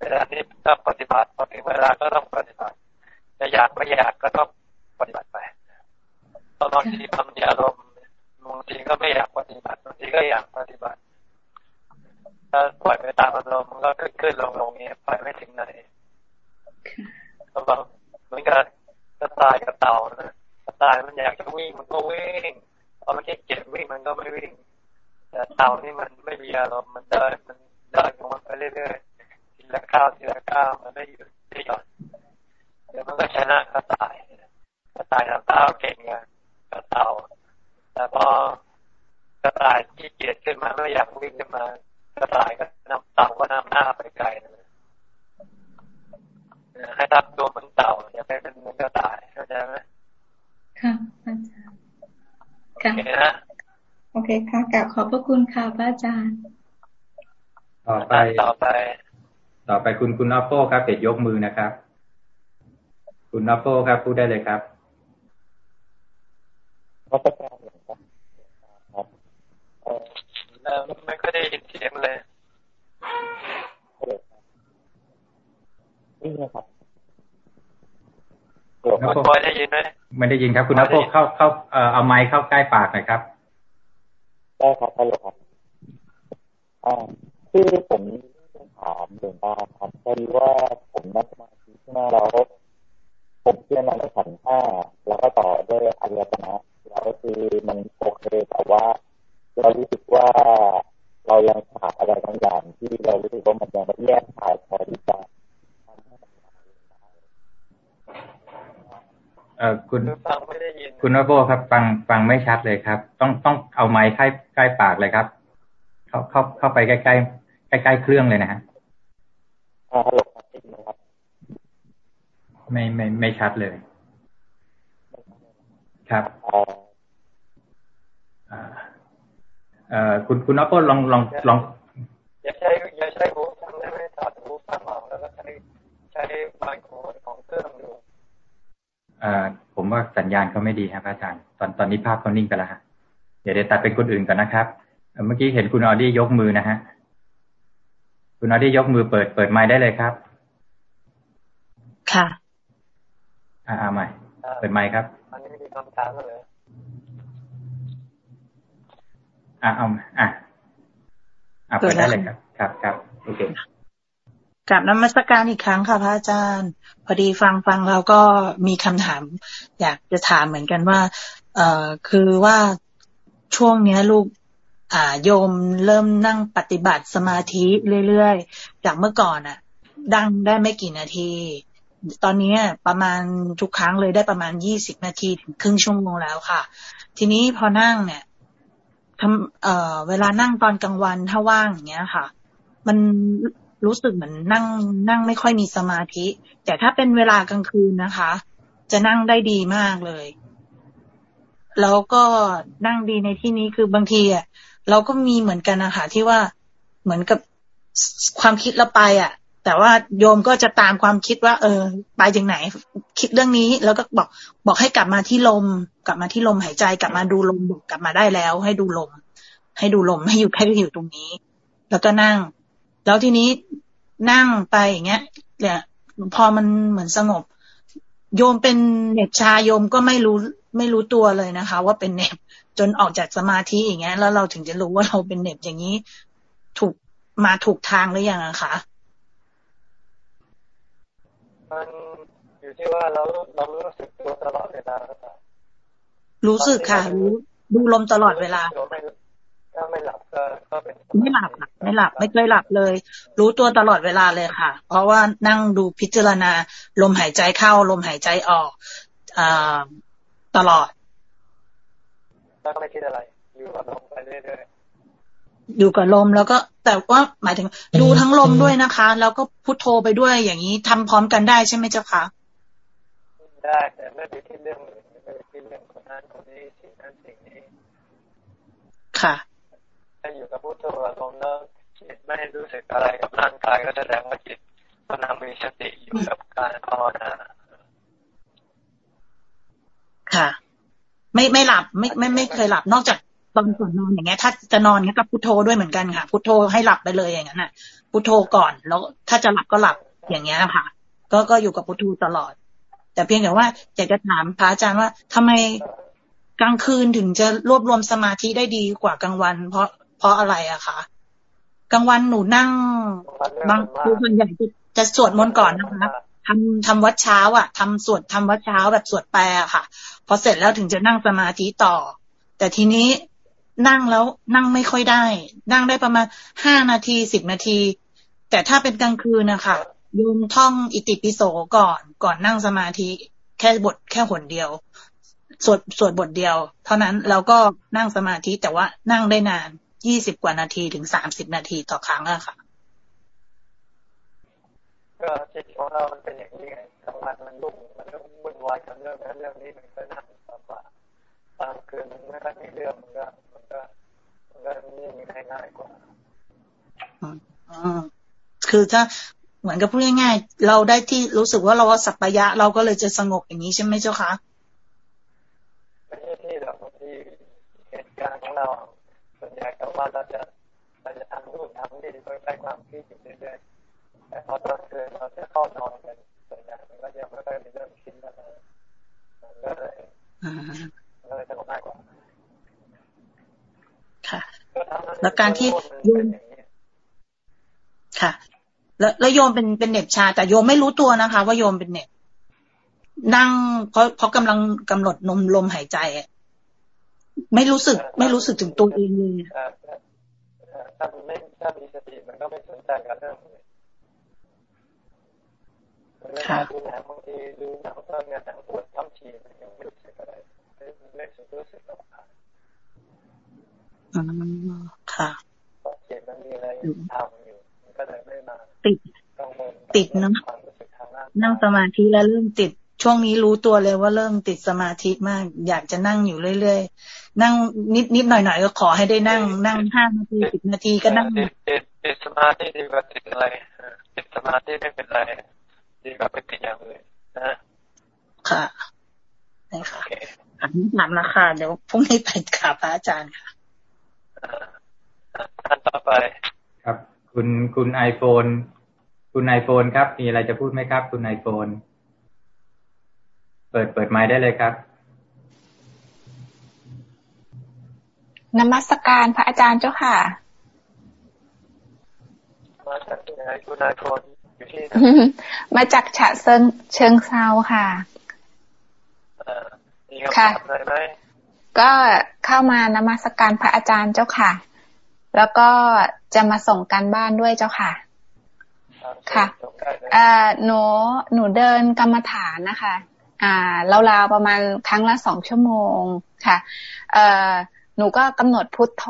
เวลาที่ต้องปฏิบัติพอถึงเวลาก็ต้องปฏิบัติจะอยากไม่อยากก็ต้องปฏิบัติไปตอนบางทีมันมีอารมณ์บางทีก็ไม่อยากปฏิบัติบางทีก็อยากปฏิบัติถ้าปล่อยไปตามอารมณ์มันก็ขึ้นขึ้นลงลงเนี้ยไปไม่ถึงไหนก็บอกเหมือนกับ กระต่ายกับเต่านะกระต่ายมันอยากจะวิ่งมันก็วิ่งพอมันเก็บวิ่งมันก็ไม่วิ่ง แต่เต่านี่มันไม่มีอารมณ์มันเดินมันเดินของมันไปเรื่อยๆทีละก้าวทีละก้าวมันไม่หยุดไม่หย่อนเดี๋ยวมันก็ชนะกระต่ายกระต่ายทำเต้าเก่งไงกระเต่าแต่พอกระต่ายที่เกียจขึ้นมาไม่อยากวิ่งขึ้นมากระต่ายก็นำเต่าก็นำหน้าไปไกลนะ ให้ทับตัวเหมือนเต่าอย่าไปเป็นเหมือนกระต่ายเข้าใจไหมค่ะอาจารย์ค่ะโอเคนะโอเคค่ะกราบขอบพระคุณค่ะพระอาจารย์ ต่อไปต่อไป ต่อไปคุณคุณอัปโปครับเด็ดยกมือนะครับ คุณอัปโปครับพูดได้เลยครับพระอาจารย์ครับเออไม่ค่อยได้ยินเสียงเลยนี่นะครับ คุณบอยได้ยินไหมไม่ได้ยินครับ คุณอัปโปเข้าเข้าเอ่อเอาไมค์เข้าใกล้ปากหน่อยครับได้ครับฮัลโหลครับอ่าคือผมถามหลวงตาครับพอดีว่าผมนั่งสมาธิที่นั่แล้วผมเชื่อในขันธ์ห้าแล้วก็ต่อด้วยอายตนะแล้วคือมันโอเคแต่ว่า เรารู้สึกว่าเรายังขาดอะไรบางอย่างที่เรารู้สึกว่ามันยังไม่แยกขาดพอที่จะ เอ่อคุณ ฟังไม่ได้ยิน คุณอัปโปครับฟังฟังไม่ชัดเลยครับ ต้องต้องเอาไมค์ใกล้ใกล้ปากเลยครับ เข้าเข้าเข้าไปใกล้ใกล้ใกล้ใกล้ๆเครื่องเลยนะฮะอ่าฮัลโหลครับได้ยินไหมครับไม่ไม่ไม่ชัดเลย ครับอ่าอ่าเอ่อคุณคุณอัปโปลองลองลองอย่าใช้อย่าใช้หูฟังได้ไหมถอดหูฟังออกแล้วก็ใช้ใช้ไมโครของเครื่องดูเอ่อ ผมว่าสัญญาณเขาไม่ดีครับอาจารย์ ตอนตอนนี้ภาพเขานิ่งไปแล้วฮะเดี๋ยวเดี๋ยวตัดเป็นคนอื่นก่อนนะครับเอ่อเมื่อกี้เห็นคุณออดี้ยกมือนะฮะ คุณออดี้ยกมือเปิดเปิดไมค์ได้เลยครับ ค่ะ อ่าเอาใหม่เปิดไมค์ครับอันนี้มีคำถามเลยอ่าเอาอะอ่าเปิดได้เลยครับ ครับครับโอเค กลับนมัสการอีกครั้งค่ะพระอาจารย์ พอดีฟังฟังแล้วก็มีคำถาม อยากจะถามเหมือนกันว่า เอ่อคือว่าช่วงเนี้ยลูกอ่าโยมเริ่มนั่งปฏิบัติสมาธิเรื่อยๆ จากเมื่อก่อนอะ ดังได้ไม่กี่นาที ตอนนี้ประมาณทุกครั้งเลยได้ประมาณยี่สิบนาทีถึงครึ่งชั่วโมงแล้วค่ะ ทีนี้พอนั่งเนี่ยทำเอ่อ เวลานั่งตอนกลางวันถ้าว่างอย่างเงี้ยค่ะ มัน รู้สึกเหมือนนั่ง นั่งไม่ค่อยมีสมาธิ แต่ถ้าเป็นเวลากลางคืนนะคะ จะนั่งได้ดีมากเลย แล้วก็นั่งดีในที่นี้คือบางทีอะเราก็มีเหมือนกันนะคะที่ว่าเหมือนกับความคิดเราไปอะ แต่ว่าโยมก็จะตามความคิดว่า เออ ไปถึงไหน คิดเรื่องนี้ แล้วก็บอกบอกให้กลับมาที่ลม กลับมาที่ลมหายใจ กลับมาดูลมบอกกลับมาได้แล้ว ให้ดูลม ให้ดูลมให้อยู่แค่อยู่ตรงนี้ แล้วก็นั่ง แล้วทีนี้นั่งไปอย่างเงี้ยเนี่ยพอมันเหมือนสงบ โยมเป็นเหน็บชาโยมก็ไม่รู้ไม่รู้ตัวเลยนะคะ ว่าเป็นเหน็บจนออกจากสมาธิอย่างเงี้ย แล้วเราถึงจะรู้ว่าเราเป็นเหน็บอย่างนี้ ถูกมาถูกทางหรือยังอะคะมันอยู่ที่ว่าเราเรารู้สึกตัวตลอดเวลาหรือเปล่ารู้สึกค่ะ รู้ดูลมตลอดเวลาไม่ ถ้าไม่หลับก็ก็เป็นไม่หลับค่ะไม่หลับ ไม่เคยหลับเลย รู้ตัวตลอดเวลาเลยค่ะ เพราะว่านั่งดูพิจารณา ลมหายใจเข้า ลมหายใจออกอ่าตลอดแล้วก็ไม่คิดอะไรออยู่กับลมไปเรื่อยอยู่กับลมแล้วก็ แต่ว่าหมายถึง ดูทั้งลมด้วยนะคะ แล้วก็พุทโธไปด้วยอย่างนี้ทำพร้อมกันได้ใช่ไหมเจ้าคะๆได้แต่ไม่ไปคิดเรื่องอื่นไม่ไปคิดเรื่องคนนั้นคนนี้สิ่งนั้นสิ่งนี้ค่ะ ถ้าอยู่กับพุทโธกับลมแล้วจิตไม่รู้สึกอะไรกับร่างกายก็แสดงว่าจิตกำลังมีสติอยู่กับการภาวนาค่ะ ไม่ไม่หลับไม่ไม่ไม่เคยหลับนอกจากตอนก่อนนอนอย่างเงี้ย ถ้าจะนอนก็พุทโธด้วยเหมือนกันค่ะ พุทโธให้หลับไปเลยอย่างนั้นน่ะ พุทโธก่อนแล้ว ถ้าจะหลับก็หลับอย่างเงี้ยค่ะ ก็ก็อยู่กับพุทโธตลอด แต่เพียงแต่ว่าอยากจะถามพระอาจารย์ว่าทำไมกลางคืนถึงจะรวบรวมสมาธิได้ดีกว่ากลางวัน เพราะ เพราะอะไรอะคะกลางวันหนูนั่ง บางคือส่วนใหญ่จะจะสวดมนต์ก่อนนะคะทำทำวัดเช้าอะทำสวดทำวัดเช้าแบบสวดแปลอะค่ะ พอเสร็จแล้วถึงจะนั่งสมาธิต่อ แต่ทีนี้นั่งแล้วนั่งไม่ค่อยได้ นั่งได้ประมาณห้านาทีสิบนาที แต่ถ้าเป็นกลางคืนนะคะโยมท่องอิติปิโสก่อนก่อนนั่งสมาธิ แค่บทแค่หนเดียว สวดสวดบทเดียว เท่านั้นแล้วก็นั่งสมาธิแต่ว่านั่งได้นาน ยี่สิบกว่านาทีถึงสามสิบนาทีต่อครั้งอะค่ะ ก็จิตของเรามันเป็นอย่างนี้ไงกลางวันมันรุ่งมันก็วุ่นวายกับเรื่องนั้นเรื่องนี้มันก็นั่งลำบากกลางคืนมันไม่ค่อยมีเรื่องมันก็มันก็มันก็นิ่งง่ายกว่าอืมคือถ้าเหมือนกับพูดง่ายๆ เราได้ที่รู้สึกว่าเราวาสัปปายะ เราก็เลยจะสงบอย่างนี้ใช่ไหมเจ้าคะไม่ใช่ที่หรอกบาที่เหตุการณ์ของเรา ใหญ่กลางวันเราจะเราจะทำนู่นทำนี่โดยใช้ความคิดอยู่เรื่อยๆแต่พอตอนคืนเราจะเข้านอนกันส่วนใหญ่มันก็จะไม่ค่อยมีเรื่องคิดอะไรก็เลยก็เลยสบง่ายกว่าค่ะแล้วการที่โยมค่ะ แล้วแล้วโยมเป็นเป็นเน็บชา แต่โยมไม่รู้ตัวนะคะ ว่าโยมเป็นเน็บนั่งเพราะเพราะกำลังกำหนดนมลมหายใจ ไม่รู้สึก ไม่รู้สึกถึงตัวเองเลยถ้ามันไม่ถ้ามีสติมันก็ไม่สนใจกับเรื่องอื่นมันไม่ได้ดูหนังบางทีดูหนังตอนเนี่ยหนังปวดท้องฉี่มันยังไม่รู้สึกอะไรไม่ไม่รู้สึกอกค่ะอืมค่ะเพราะจิตมันมีอะไรทำอยู่ก็เลยไม่มาติดติดเนอะนั่งสมาธิแล้วเริ่มติด ช่วงนี้รู้ตัวเลยว่าเริ่มติดสมาธิมาก อยากจะนั่งอยู่เรื่อยๆ นั่งนิดนิดหน่อยหน่อยๆก็ขอให้ได้นั่ง นั่งห้านาทีสิบนาทีก็นั่งติดติดติดสมาธิดีกว่าติดอะไรเออติดสมาธิไม่เป็นไรดีกว่าไปติดอย่างอื่นนะค่ะนี่ค่ะถามถามราคาเดี๋ยวพรุ่งนี้ไปกราบพระอาจารย์ค่ะท่านต่อไป ครับ คุณคุณไอโฟนคุณไอโฟนครับ มีอะไรจะพูดไหมครับ คุณไอโฟน เปิดเปิดไมค์ได้เลยครับนมัสการพระอาจารย์เจ้าค่ะ มาจากที่ไหนคุณนายพลอยู่ที่ไหนมาจากฉะเชิงเชิงเซาค่ะเอ่อมีคำถามอะไรไหมก็เข้ามานมัสการพระอาจารย์เจ้าค่ะ แล้วก็จะมาส่งการบ้านด้วยเจ้าค่ะ ค่ะเอ่อหนูหนูเดินกรรมฐานนะคะ อ่าราวๆประมาณครั้งละสองชั่วโมงค่ะเอ่อหนูก็กำหนดพุทโธ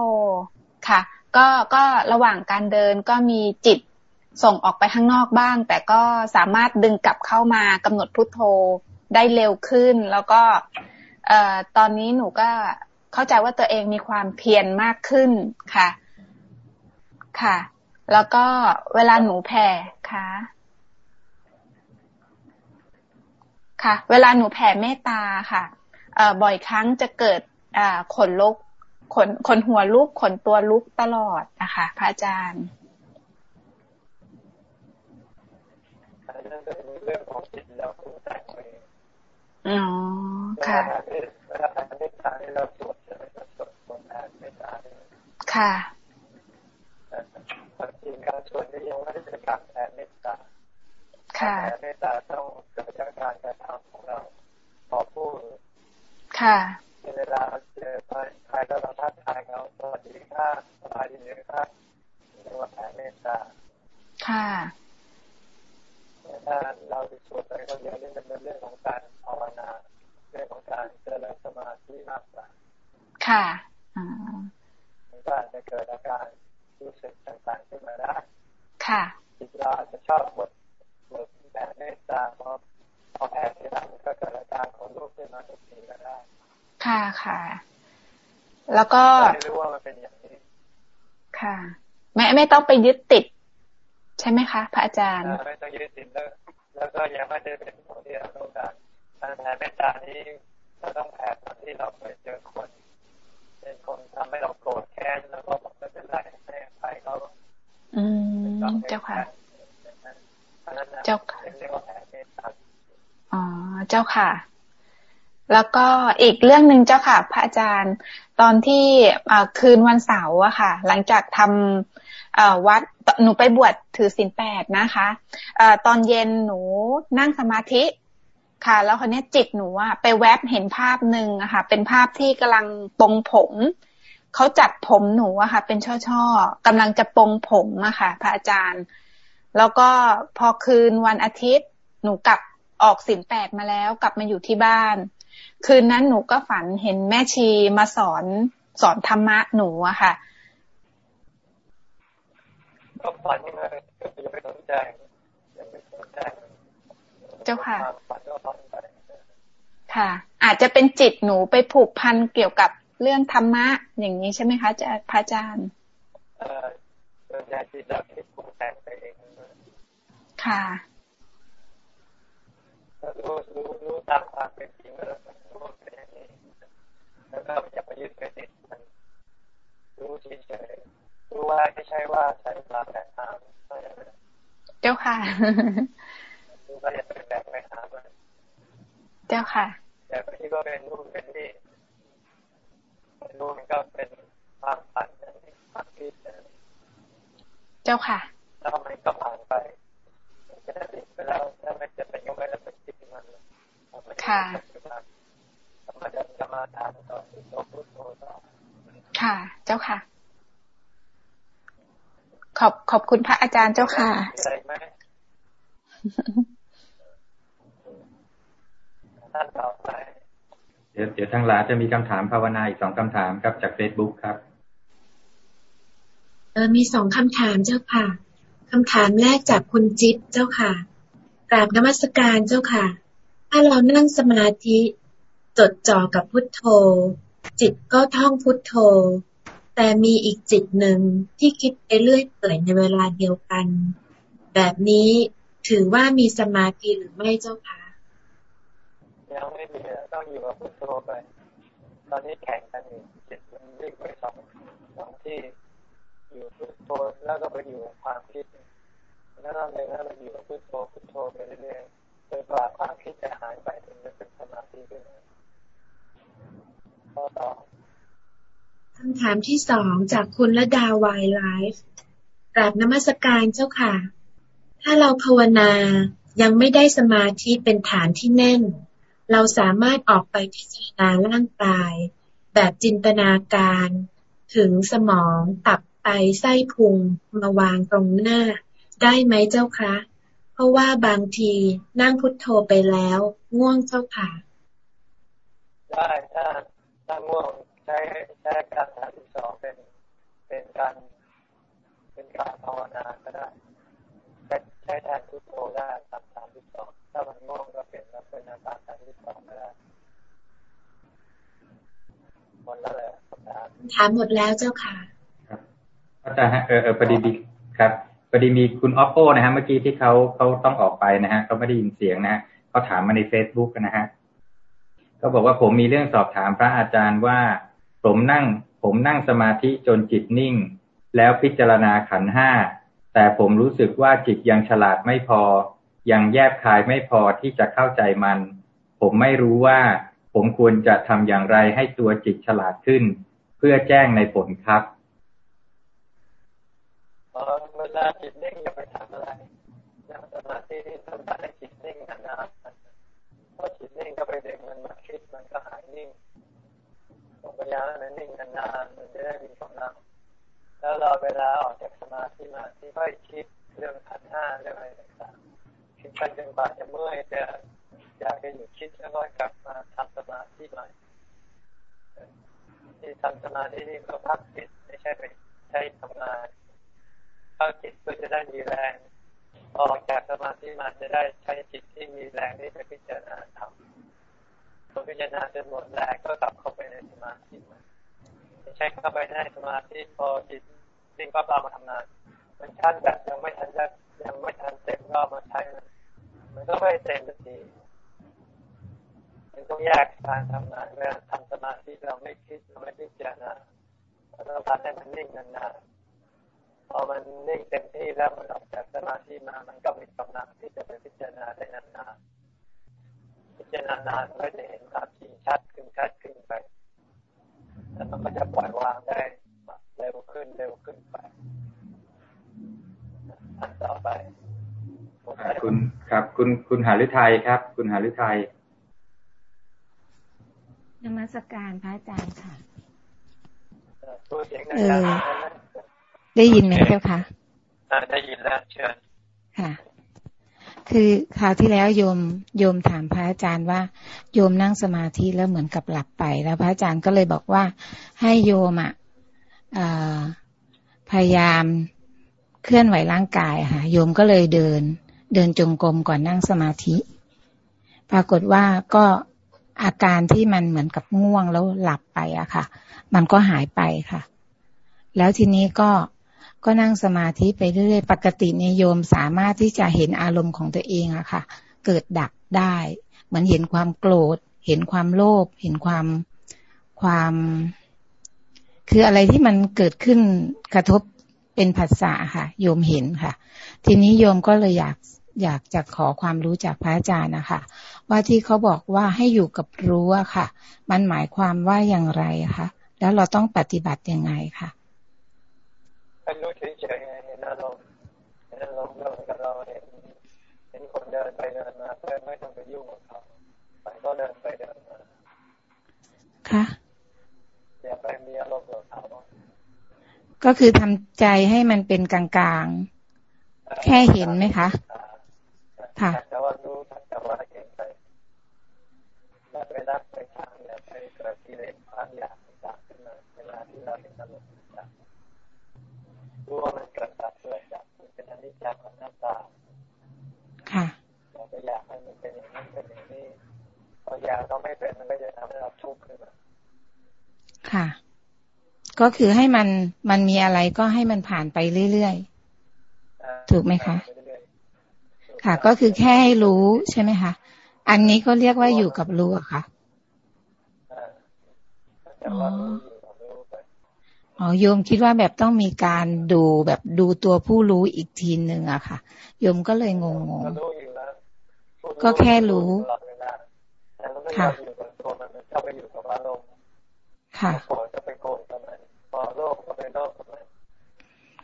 ค่ะ ก็ก็ระหว่างการเดินก็มีจิตส่งออกไปข้างนอกบ้าง แต่ก็สามารถดึงกลับเข้ามากำหนดพุทโธได้เร็วขึ้น แล้วก็เอ่อตอนนี้หนูก็เข้าใจว่าตัวเองมีความเพียรมากขึ้นค่ะ ค่ะ แล้วก็เวลาหนูแผ่ค่ะ ค่ะ เวลาหนูแผ่เมตตาค่ะเอ่อบ่อยครั้งจะเกิดอ่าขนลุกขนขนหัวลุกขนตัวลุกตลอดนะคะพระอาจารย์เรื่องของจิตเราตัวใจอ๋อค่ะค่ะจริงการสวดนี่ยังไม่ได้เป็นการแผ่เมตตา ค่ะแผ่เมตตาต้องเกิดจากการกระทำของเราพอพูดค่ะเวลาเจอใครใครก็เราทักทายเขาสวัสดีครับสบายดีไหมครับเรียกว่าแผ่เมตตาค่ะแต่ถ้าเราไปสวดไปคนเดียวนี่มันเป็นเรื่องของการภาวนาเรื่องของการเจริญสมาธิมากกว่าค่ะอ๋มันก็อาจจะเกิดอาการรู้สึกต่างๆขึ้นมาได้ค่ะจิตเราอาจจะชอบบท บทแบบเมตตาเพราะพอแพ้ทีหลังก็เกิดอาการของรูปขึ้นมาทุกทีก็ได้ค่ะค่ะ แล้วก็ไม่รู้ว่ามันเป็นอย่างนี้ค่ะ ไม่ไม่ต้องไปยึดติด ใช่ไหมคะ พระอาจารย์ไม่ต้องยึดติดแล้วแล้วก็ยังไม่ได้เป็นผลที่เราต้องการการแผ่เมตตานี้เราต้องแผ่ตอนที่เราไปเจอคนเป็นคนทำให้เราโกรธแค้นแล้วก็บอกไม่เป็นไรให้อภัยเขาอืมเจ้าค่ะอันนั้นนะ เจ้าค่ะอ๋อเจ้าค่ะ แล้วก็อีกเรื่องหนึ่งเจ้าค่ะ พระอาจารย์ ตอนที่คืนวันเสาร์อะค่ะ หลังจากทำวัดหนูไปบวชถือศีลแปดนะคะอตอนเย็นหนูนั่งสมาธิค่ะ แล้วคนนี้จิตหนูอะไปแวบเห็นภาพหนึ่งอะค่ะ เป็นภาพที่กำลังปงผมเขาจัดผมหนูอะค่ะ เป็นช่อๆกำลังจะปงผมอะค่ะ พระอาจารย์ แล้วก็พอคืนวันอาทิตย์ หนูกลับออกสินแปดมาแล้วกลับมาอยู่ที่บ้าน คืนนั้นหนูก็ฝันเห็นแม่ชีมาสอนสอนธรรมะหนูอะค่ะก็ฝันยังไงก็อย่าไปสนใจอย่าไปสนใจเจ้าค่ะค่ะ อาจจะเป็นจิตหนูไปผูกพันเกี่ยวกับเรื่องธรรมะ อย่างนี้ใช่ไหมคะพระอาจารย์ เออส่วนใหญ่จิตเราคิดปรุงแต่งไปเอง ค่ะรู้รู้รู้ตามความเป็นจริงแล้วรู้เป็นอย่างนี้แล้วก็อย่าไปยึดไปติดมันรู้เฉยๆรู้ว่าไม่ใช่ว่าใช้เวลาแต่ตามเจ้าค่ะรู้ว่าอย่าไปแบกไปหามันเจ้าค่ะแต่ที่ว่าเป็นรูปเป็นนี่รู้มันก็เป็นความฝันความคิดเจ้าค่ะแล้วมันก็ผ่านไป จะได้ติดไปแล้วถ้าไม่จะเป็นก็ไม่ได้ไปติดมันค่ะมันจะจะมาทานต่อที่โตพุทโธต่อค่ะ เจ้าค่ะ ขอบขอบคุณพระอาจารย์เจ้าค่ะอะไรไหมท่านต่อไปเดี๋ยวเดี๋ยวทางหลาจะมีคำถามภาวนาอีกสองคำถามครับจากเฟซบุ๊กครับ เออมีสองคำถามเจ้าค่ะ คำถามแรกจากคุณจิ๊บเจ้าค่ะ กราบนมัสการเจ้าค่ะ ถ้าเรานั่งสมาธิจดจ่อกับพุทโธ จิตก็ท่องพุทโธ แต่มีอีกจิตหนึ่งที่คิดไปเรื่อยเปื่อยในเวลาเดียวกัน แบบนี้ถือว่ามีสมาธิหรือไม่เจ้าค่ะยังไม่มีต้องอยู่กับพุทโธไป ตอนนี้แข่งกันอยู่จิตมันวิ่งไปสองสองที่ อยู่พุทโธแล้วก็ไปอยู่กับความคิด แล้วเราเลยแล้วเราอยู่กับพุทโธพุทโธไปเรื่อยๆจนกว่าความคิดจะหายไปถึงจะเป็นสมาธิขึ้นข้อต่อคำถามที่สองจากคุณละดาวายไลฟ์กราบนมัสการเจ้าค่ะ ถ้าเราภาวนายังไม่ได้สมาธิเป็นฐานที่แน่น เราสามารถออกไปพิจารณาร่างกาย แบบจินตนาการ ถึงสมองตับ ไตไส้พุงมาวางตรงหน้า ได้ไหมเจ้าคะ เพราะว่าบางทีนั่งพุทโธไปแล้ว ง่วงเจ้าค่ะ ได้ถ้าถ้าง่วงใช้ใช้การฐานที่สองเป็นเป็นการเป็นการภาวนาก็ได้ใช้ใช้แทนพุทโธได้ตามฐานที่สองถ้ามันง่วงก็เปลี่ยนมาเป็นตามฐานที่สองก็ได้หมดแล้วเลยคำถามถามหมดแล้วเจ้าค่ะ อาจารย์ฮะเออเออพอดีมีครับพอดีมีคุณออปโป้นะฮะเมื่อกี้ที่เขาเขาต้องออกไปนะฮะเขาไม่ได้ยินเสียงนะฮะเขาถามมาในเฟซบุ๊กนะฮะเขาบอกว่าผมมีเรื่องสอบถามพระอาจารย์ว่า ผมนั่ง ผมนั่งสมาธิจนจิตนิ่ง แล้วพิจารณาขันห้าแต่ผมรู้สึกว่าจิตยังฉลาดไม่พอ ยังแยบคายไม่พอที่จะเข้าใจมัน ผมไม่รู้ว่า ผมควรจะทำอย่างไรให้ตัวจิตฉลาดขึ้น เพื่อแจ้งในผลครับ เวลาจิตนิ่งอย่าไปทำอะไรนั่งสมาธิที่ทำให้จิตนิ่งนานๆเพราะจิตนิ่งก็ไปเด็กมันมาคิดมันก็หายนิ่งต้องพยายามมันนิ่งนานๆมันจะได้มีกำลังแล้วเราเวลาออกจากสมาธิมาที่ค่อยคิดเรื่องขันห้าเรื่องอะไรต่างๆคิดไปจนกว่าจะเมื่อยจะอยากจะหยุดคิดแล้วก็กลับมาทำสมาธิใหม่ที่ทำสมาธินี่ก็พักจิตไม่ใช่ไปใช้ทำงาน พักจิตเพื่อจะได้มีแรง ออกจากสมาธิมาจะได้ใช้จิตที่มีแรงที่จะพิจารณาทำพอพิจารณาจนหมดแรงก็กลับเข้าไปในสมาธิไม่ใช่เข้าไปในสมาธิพอจิตสิ่งก็เรามาทำงาน มันชาร์จแบตยังไม่ทันจะยังไม่ทันเต็มก็มาใช้มันมันก็ไม่เต็มสักทีมันต้องแยกการทำงานเวลาทำสมาธิเราไม่คิดเราไม่พิจารณาเราทำให้มันนิ่งนานๆ พอมันนิ่งเต็มที่แล้วมันออกจากสมาธิมา มันก็มีกำลังที่จะไปพิจารณาได้นานๆพิจารณานานก็จะเห็นความจริงชัดขึ้นชัดขึ้นไปแล้วมันก็จะปล่อยวางได้เร็วขึ้นเร็วขึ้นไปอันต่อไปคุณครับ คุณคุณหาฤทัยครับ คุณหาฤทัยนมัสการพระอาจารย์ค่ะเออ ได้ยินไหมเจ้าคะได้ยินแล้วเชิญค่ะ คือคราวที่แล้วโยมโยมถามพระอาจารย์ว่า โยมนั่งสมาธิแล้วเหมือนกับหลับไป แล้วพระอาจารย์ก็เลยบอกว่า ให้โยมอะพยายามเคลื่อนไหวร่างกายค่ะ โยมก็เลยเดิน เดินจงกรมก่อนนั่งสมาธิ ปรากฏว่าก็อาการที่มันเหมือนกับง่วงแล้วหลับไปอะค่ะ มันก็หายไปค่ะ แล้วทีนี้ก็ ก็นั่งสมาธิไปเรื่อยๆ ปกติเนี่ยโยมสามารถที่จะเห็นอารมณ์ของตัวเองอะค่ะ เกิดดับได้ เหมือนเห็นความโกรธ เห็นความโลภ เห็นความความ คืออะไรที่มันเกิดขึ้นกระทบเป็นภาษาค่ะ โยมเห็นค่ะ ทีนี้โยมก็เลยอยากอยากจะขอความรู้จากพระอาจารย์นะคะ ว่าที่เขาบอกว่าให้อยู่กับรู้อะค่ะ มันหมายความว่าอย่างไรคะแล้วเราต้องปฏิบัติยังไงคะ ให้รู้เฉยๆเห็นอารมณ์เห็นอารมณ์เรากับเราเห็นเห็นคนเดินไปเดินมาเพื่อไม่ต้องไปยุ่งกับเขาไปก็เดินไปเดินมาค่ะอย่าไปมีอารมณ์กับเขาก็คือทำใจให้มันเป็นกลางๆ แค่เห็นไหมคะ ค่ะแต่ว่ารู้แต่ว่าเห็นไปแล้วไปรักไปชังอย่าไปเกิดกิเลสความอยากต่างขึ้นมาเวลาที่เราเห็นอารมณ์ต่าง รู้ว่ามันเกิดจากเกิดจากมันเป็นอนิจจของหน้าตาค่ะเราไปอยากให้มันเป็นอย่างนั้นเป็นอย่างนี้พออยากเราไม่เป็นมันก็จะทำให้เราทุกข์ขึ้นมาค่ะ ก็คือให้มันมันมีอะไรก็ให้มันผ่านไปเรื่อยๆถูกไหมคะ ค่ะ ก็คือแค่ให้รู้ใช่ไหมคะอันนี้ก็เรียกว่าอยู่กับรู้อะค่ะอ๋อ อ๋อโยมคิดว่าแบบต้องมีการดูแบบดูตัวผู้รู้อีกทีหนึ่งอะค่ะ โยมก็เลยงงงก็แค่รู้ ค่ะค่ะโกรธก็ไปโกรธกับมันพอโลภก็ไปโลภกับมัน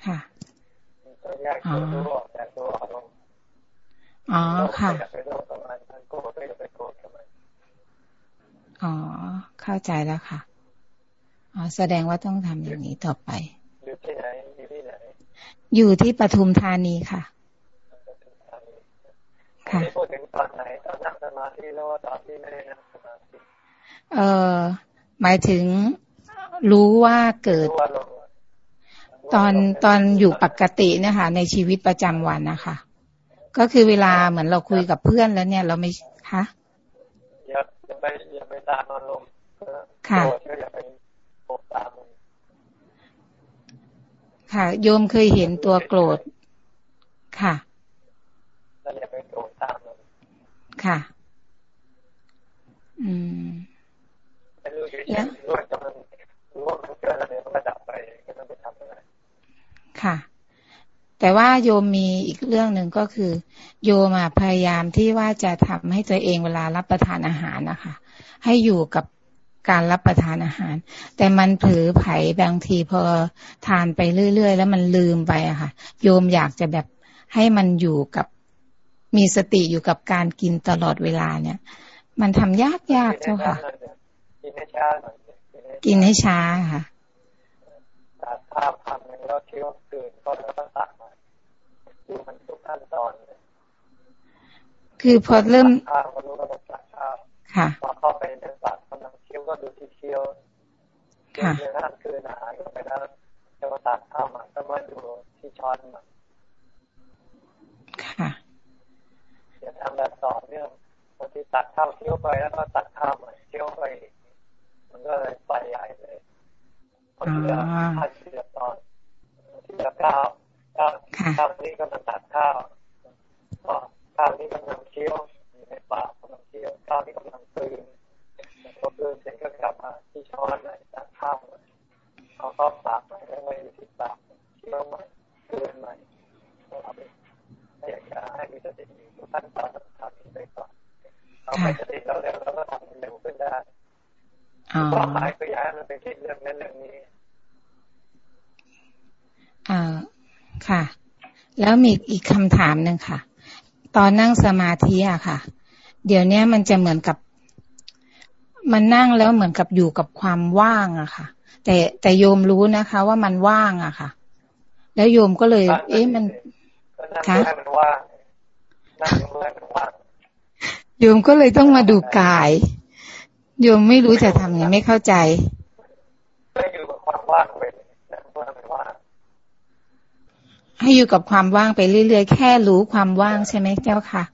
ค่ะก็แยกตัวรู้ออกจากตัวอารมณ์อ๋อค่ะอย่าไปโลภกับมันมันโกรธก็อย่าไปโกรธกับมันอ๋อเข้าใจแล้วค่ะ อ๋อแสดงว่าต้องทำอย่างนี้ต่อไป อยู่ที่ไหนอยู่ที่ไหนอยู่ที่ปทุมธานีค่ะค่ะพูดถึงตอนไหนตอนนั่งสมาธิแล้วตอนที่ไม่ได้นั่งสมาธิเอ่อหมายถึงรู้ว่าเกิด ตอนตอนอยู่ปกติเนี่ยค่ะ ในชีวิตประจำวันนะคะ ก็คือเวลาเหมือนเราคุยกับเพื่อนแล้วเนี่ย เราไม่คะอย่าอย่าไปอย่าไปตามอารมณ์ค่ะ ค่ะ โยมเคยเห็นตัวโกรธ ค่ะค่ะ อืมให้รู้เฉยๆรู้ว่าจะมันาะค่ะ แต่ว่าโยมมีอีกเรื่องหนึ่งก็คือ โยมพยายามที่ว่าจะทำให้ตัวเองเวลารับประทานอาหารนะคะ ให้อยู่กับ การรับประทานอาหาร แต่มันเผลอไผบางทีพอทานไปเรื่อย ๆ แล้วมันลืมไปอะค่ะ โยมอยากจะแบบให้มันอยู่กับมีสติอยู่กับการกินตลอดเวลาเนี่ย มันทำยากยากเจ้าค่ะ กินให้ช้าหน่อยกินให้ช้าค่ะตัดภาพทำหนึ่งแล้วเคี้ยวตื่นก็แล้วก็ตัดมาดูมันทุกขั้นตอนเลยคือพอเริ่มข้าวก็รู้ก็ต้องตัดข้าวค่ะพอเข้าไปในปากกำลังเคี้ยวก็ดูที่เคี้ยวค่ะคือห้ามคืนอาหารก็ไปแล้วจะมาตักข้าวมาก็มาดูที่ช้อนมาค่ะจะทำแบบต่อเนื่องบางทีตักข้าวเคี้ยวไปแล้วก็ตักข้าวใหม่เคี้ยวไป มันก็เลยไปใหญ่เลยบางทีข้าวเสียตอนบางทีข้าวข้าวข้าวนี้ก็มาตักข้าวข้าวนี้กำลังเคี้ยวอยู่ในปากกำลังเคี้ยวข้าวนี้กำลังกลืน พอกลืนเสร็จก็กลับมาที่ช้อนเลยตักข้าวเอาข้าวปากไปแล้วไมาอยู่ที่ปากเคี้ยวใหม่กลือนใหม่เอาไปอยากจะให้มีสติทุกขั้นตอนทำไปก่อนเอาไปสติเราเร็วเราก็ทำเร็วขึ้นได้ก็หมายก็ย้ายมันไปคิดเรื่องนั้นเรื่องนี้อ่าค่ะ แล้วมีอีกคำถามหนึ่งค่ะ ตอนนั่งสมาธิอะค่ะ เดี๋ยวนี้มันจะเหมือนกับ มันนั่งแล้วเหมือนกับอยู่กับความว่างอะค่ะ แต่แต่โยมรู้นะคะ ว่ามันว่างอะค่ะ แล้วโยมก็เลย เอ๊ะมันคะโยมก็เลยต้องมาดูกาย โยมไม่รู้จะทำยังไม่เข้าใจให้อยู่กับความว่างไปว่างให้อยู่กับความว่างไปเรื่อยๆ แค่รู้ความว่างใช่ไหมเจ้าค่ะ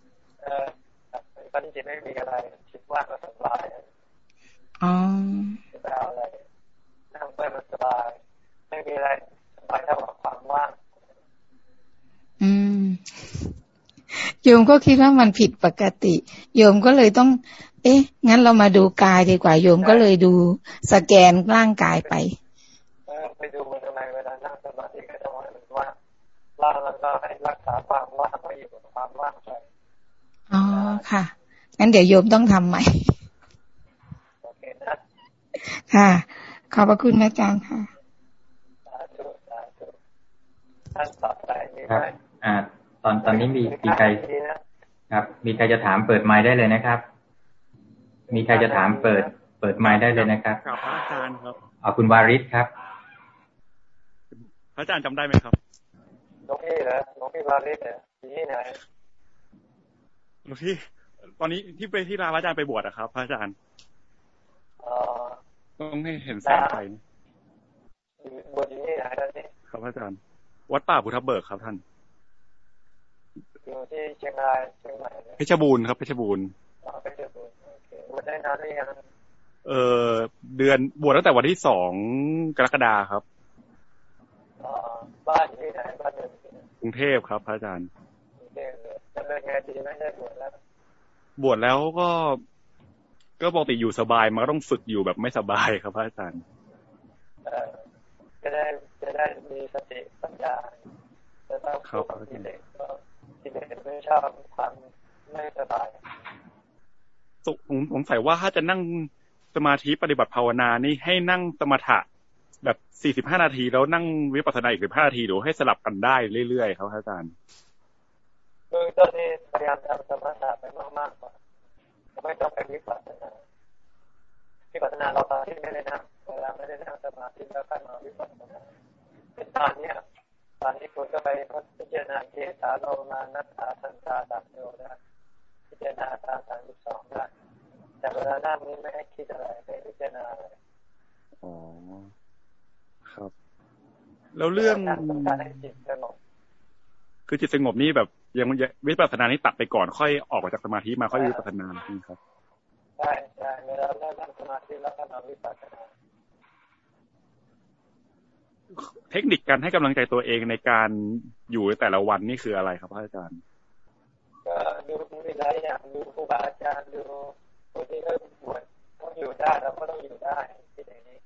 เออตอนนี้จิตไม่มีอะไรจิตว่างก็สบาย อ๋อจะไปเอาอะไรนั่งไปมันสบาย ไม่มีอะไรสบายเท่ากับความว่างอืมโยมก็คิดว่ามันผิดปกติ โยมก็เลยต้อง เอ๊ะ งั้นเรามาดูกายดีกว่า โยมก็เลยดูสแกนร่างกายไปเออไปดูมันทำไมเวลานั่งสมาธิก็จะว่ามันว่างว่างแล้วก็ให้รักษาความว่างไว้อยู่กับความว่างไปอ๋อค่ะ งั้นเดี๋ยวโยมต้องทำใหม่โอเคนะ ค่ะ ขอบพระคุณอาจารย์ค่ะสาธุสาธุท่านต่อไปมีคไหรับมอ่า ตอนตอนนี้มีมีใครครับ มีใครจะถามเปิดไมค์ได้เลยนะครับ มีใครจะถามเปิด เปิดไมค์ได้เลยนะครับกราบพระอาจารย์ครับเอาคุณวาริศครับพระอาจารย์จำได้ไหมครับหลวงพี่เหรอหลวงพี่วาริศเหรอที่ไหนหลวงพี่ตอนนี้ที่ไปที่ลาพระอาจารย์ไปบวชอะครับ พระอาจารย์เอ่อ ต้องให้เห็นแสงไฟอยู่บวชอยู่ที่ไหนตอนนี้ครับพระอาจารย์ วัดป่าพุทธเบิกครับท่านอยู่ที่เชียงรายเชียงใหม่เนี่ยเพชรบูรณ์ครับเพชรบูรณ์อ๋อไปเจอบุญโอเคบวชได้นานหรือยังเออเดือนบวชตั้งแต่วันที่สองกรกฎาครับเอ่อบ้านอยู่ที่ไหนบ้านเดิมที่ไหนกรุงเทพครับพระอาจารย์กรุงเทพเลยจะเป็นไงดีไหมได้บวชแล้วบวชแล้วก็ ก็ปกติอยู่สบายมันก็ต้องฝึกอยู่แบบไม่สบายครับพระอาจารย์เอ่อจะได้จะได้มีสติปัญญาจะต้องครับกับกิเลสก็กิเลสไม่ชอบความไม่สบายสุผมผมใส่ว่าถ้าจะนั่งสมาธิปฏิบัติภาวนานี่ให้นั่งสมถะแบบสี่สิบห้านาทีแล้วนั่งวิปัสสนาอีกสิบห้านาทีหรือให้สลับกันได้เรื่อยๆครับพระอาจารย์คือตอนนี้พยายามทำสมถะไปมากๆก่อน ไม่ต้องไปวิปัสสนาวิปัสสนาเราตอนที่ไม่ได้นั่งเวลาไม่ได้นั่งสมาธิแล้วก็มาวิปัสสนาเป็นตอนเนี้ยตอนนี้คุณก็ไปพิจารณาเกสาโลมานัตตาทันตาดับโยได้พิจารณาตาสามสิบสองได้แต่เวลานั่งนี้ไม่ให้คิดอะไรไม่พิจารณาอะไรอ๋อครับ แล้วเรื่องต้องการให้จิตสงบคือจิตสงบนี่แบบ ยังวิปัสสนานี่ตัดไปก่อนค่อยออกมาจากสมาธิมาค่อยวิปัสสนาจริงครับใช่ใช่เวลาเรานั่งสมาธิแล้วก็มาวิปัสสนาเทคนิคการให้กำลังใจตัวเองในการอยู่แต่ละวันนี่คืออะไรครับพระอาจารย์ก็ดูมีหลายอย่างดูครูบาอาจารย์ดูผู้ที่เขาบวชเขาอยู่ได้เราก็ต้องอยู่ได้คิดอย่างนี้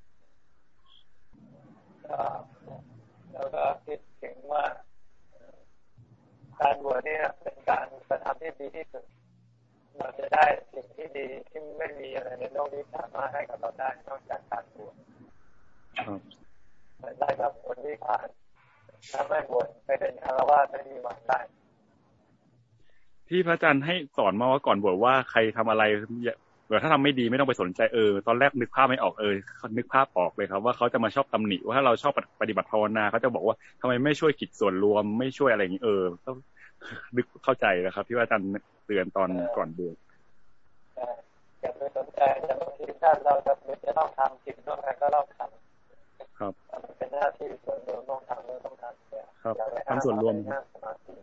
แล้วก็คิดถึงว่า การบวชเนี่ยเป็นการกระทำที่ดีที่สุด เราจะได้สิ่งที่ดีที่ไม่มีอะไรในโลกนี้สามารถให้กับเราได้นอกจากการบวชครับได้รับผลที่ผ่านถ้าไม่บวชไปเป็นคารวะไม่มีวันได้ที่พระอาจารย์ให้สอนมาว่าก่อนบวชว่าใครทำอะไร แบบถ้าทำไม่ดีไม่ต้องไปสนใจเออตอนแรกนึกภาพไม่ออกเออนึกภาพออกเลยครับ ว่าเขาจะมาชอบตำหนิว่าถ้าเราชอบปฏิบัติภาวนาเขาจะบอกว่าทำไมไม่ช่วยกิจส่วนรวมไม่ช่วยอะไรอย่างนี้เออก็นึกเข้าใจแล้วครับ ที่ว่าอาจารย์เตือนตอนก่อนบวชอย่าไปสนใจแต่บางทีถ้าเราจะจะต้องทำสิ่งต้องอะไรก็ต้องทหน้าที่ส่วนรวมต้องทำเรื่องต้องทำเนี่ยครับทำส่วนรวมนั่งสมาธิ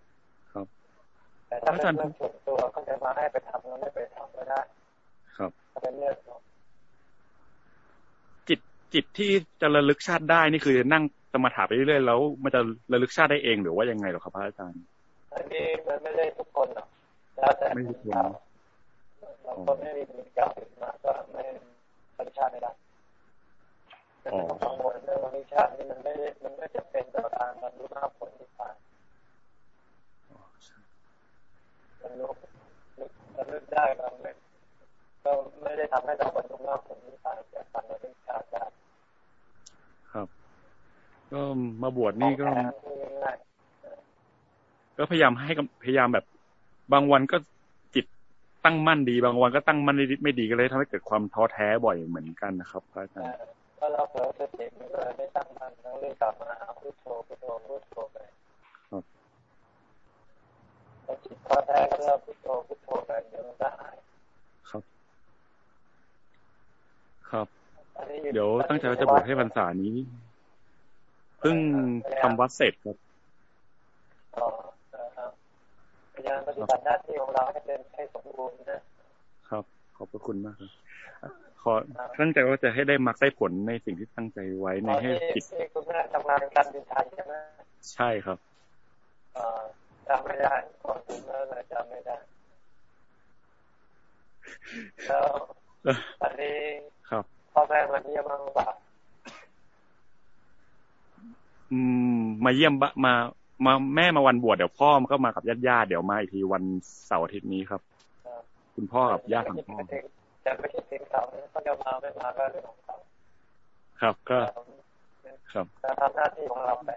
ครับแต่ถ้าเป็นเรื่องส่วนตัวก็จะมาให้ไปทำแล้วไม่ไปทำก็ได้ ครับก็เป็นเรื่องของจิตจิตที่จะระลึกชาติได้นี่คือนั่งสมาธิไปเรื่อยๆแล้ว มันจะระลึกชาติได้เองหรือว่ายังไงหรอครับพระอาจารย์อันนี้มันไม่ได้ทุกคนหรอกแล้วแต่ไม่ทุกคนเราคนไม่มีบุญเก่าถึงมาก็ไม่ปฏิชาติไม่ได้แต่ไม่ต้องกังวลเรื่องปฏิชาตินี่มันไม่ได้มันไม่จะเป็นต่อการบรรลุมรรคผลที่ผ่านบรรลุบรรลุได้ก็ไม่ ก็ไม่ได้ทำให้เราบรรลุมรรคผลที่ผ่านจากการบรรลุชาติได้ครับ ก็มาบวชนี่ก็ง่ายก็พยายามให้กำพยายามแบบ บางวันก็จิตตั้งมั่นดี บางวันก็ตั้งมั่นไม่ดีก็เลยทำให้เกิดความท้อแท้บ่อยเหมือนกันนะครับพระอาจารย์ก็เราเผลอสติมันก็เลยไม่ตั้งมั่นเราเลยกลับมาหาพุทโธพุทโธพุทโธไปครับพอจิตท้อแท้ก็เริ่มพุทโธพุทโธไปเดี๋ยวมันก็หาย ครับ ครับอันนี้เดี๋ยวตั้งใจว่าจะบวชให้พรรษานี้เพิ่งทำวัดเสร็จครับต่อนะครับพยายามปฏิบัติหน้าที่ของเราให้เป็นให้สมบูรณ์นะครับ ขอบพระคุณมากครับขอตั้งใจว่าจะให้ได้มรรคได้ผลในสิ่งที่ตั้งใจไว้ในให้ที่จิตที่คุณแม่ทำงานการบินไทยใช่ไหมใช่ครับเอ่อจำไม่ได้ก่อนถึงแล้วเลยจำไม่ได้แล้วอันนี้ครับ พ่อแม่มาเยี่ยมบ้างหรือเปล่าอืม มาเยี่ยมบะมา มาแม่มาวันบวชเดี๋ยวพ่อมันก็มากับญาติญาติๆเดี๋ยวมาอีกทีวันเสาร์อาทิตย์นี้ครับ คุณพ่อกับญาติของพ่อแต่ไม่ใช่ถึงเขาเนี่ยเขาจะมาไม่มาก็เรื่องของเขาครับก็ ครับเราทำหน้าที่ของเราไป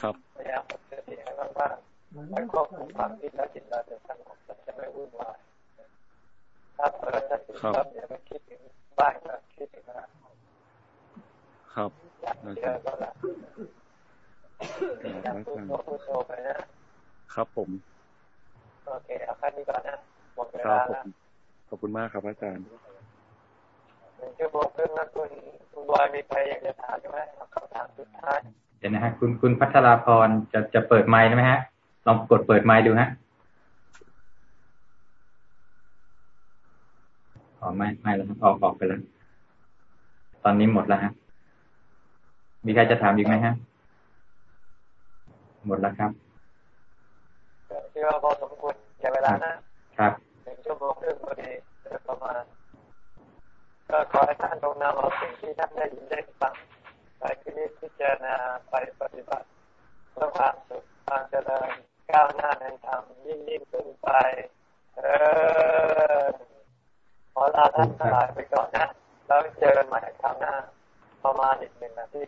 ครับพยายามฝึกสติให้มากๆแล้วควบคุมความคิดและจิตเราจะสงบจะไม่วุ่นวายถ้าเปิดสติครับก็อย่าไปคิดถึง บ้านก็คิดถึงงานครับอยากเจอก็ละอยากพูดโตพูดโตไปนะครับผม โอเคเอาแค่นี้ก่อนนะหมดเวครัลาบผแล้วมขอบคุณมากครับอาจารย์หนึ่งชั่วโมงครึ่งแล้วคุณคุณบอยมีใครอยากจะถามไหมเอาคำถามสุดท้ายเดี๋ยวนะฮะคุณคุณพัทราพรจะจะเปิดไมค์ได้ไหมฮะ ลองกดเปิดไมค์ดูฮะ อ๋อไม่ไม่แล้วครับออกออกไปแล้ว ตอนนี้หมดแล้วฮะมีใครจะถามอีกไหมฮะ หมดแล้วครับคิดว่าพอสมควรแก่เวลานะครับหนึ่งชั่วโมงครึ่งพอดีโดยประมาณก็ขอให้ท่านจงนำเอาสิ่งที่ท่านได้ยินได้ฟังไปพินิจพิจารณาไปปฏิบัติเพื่อความสุขความเจริญก้าวหน้าในธรรมยิ่งยิ่งขึ้นไป เออ ขอลาท่านทั้งหลายไปก่อนนะ แล้วเจอกันใหม่คราวหน้า ประมาณอีกหนึ่งนาที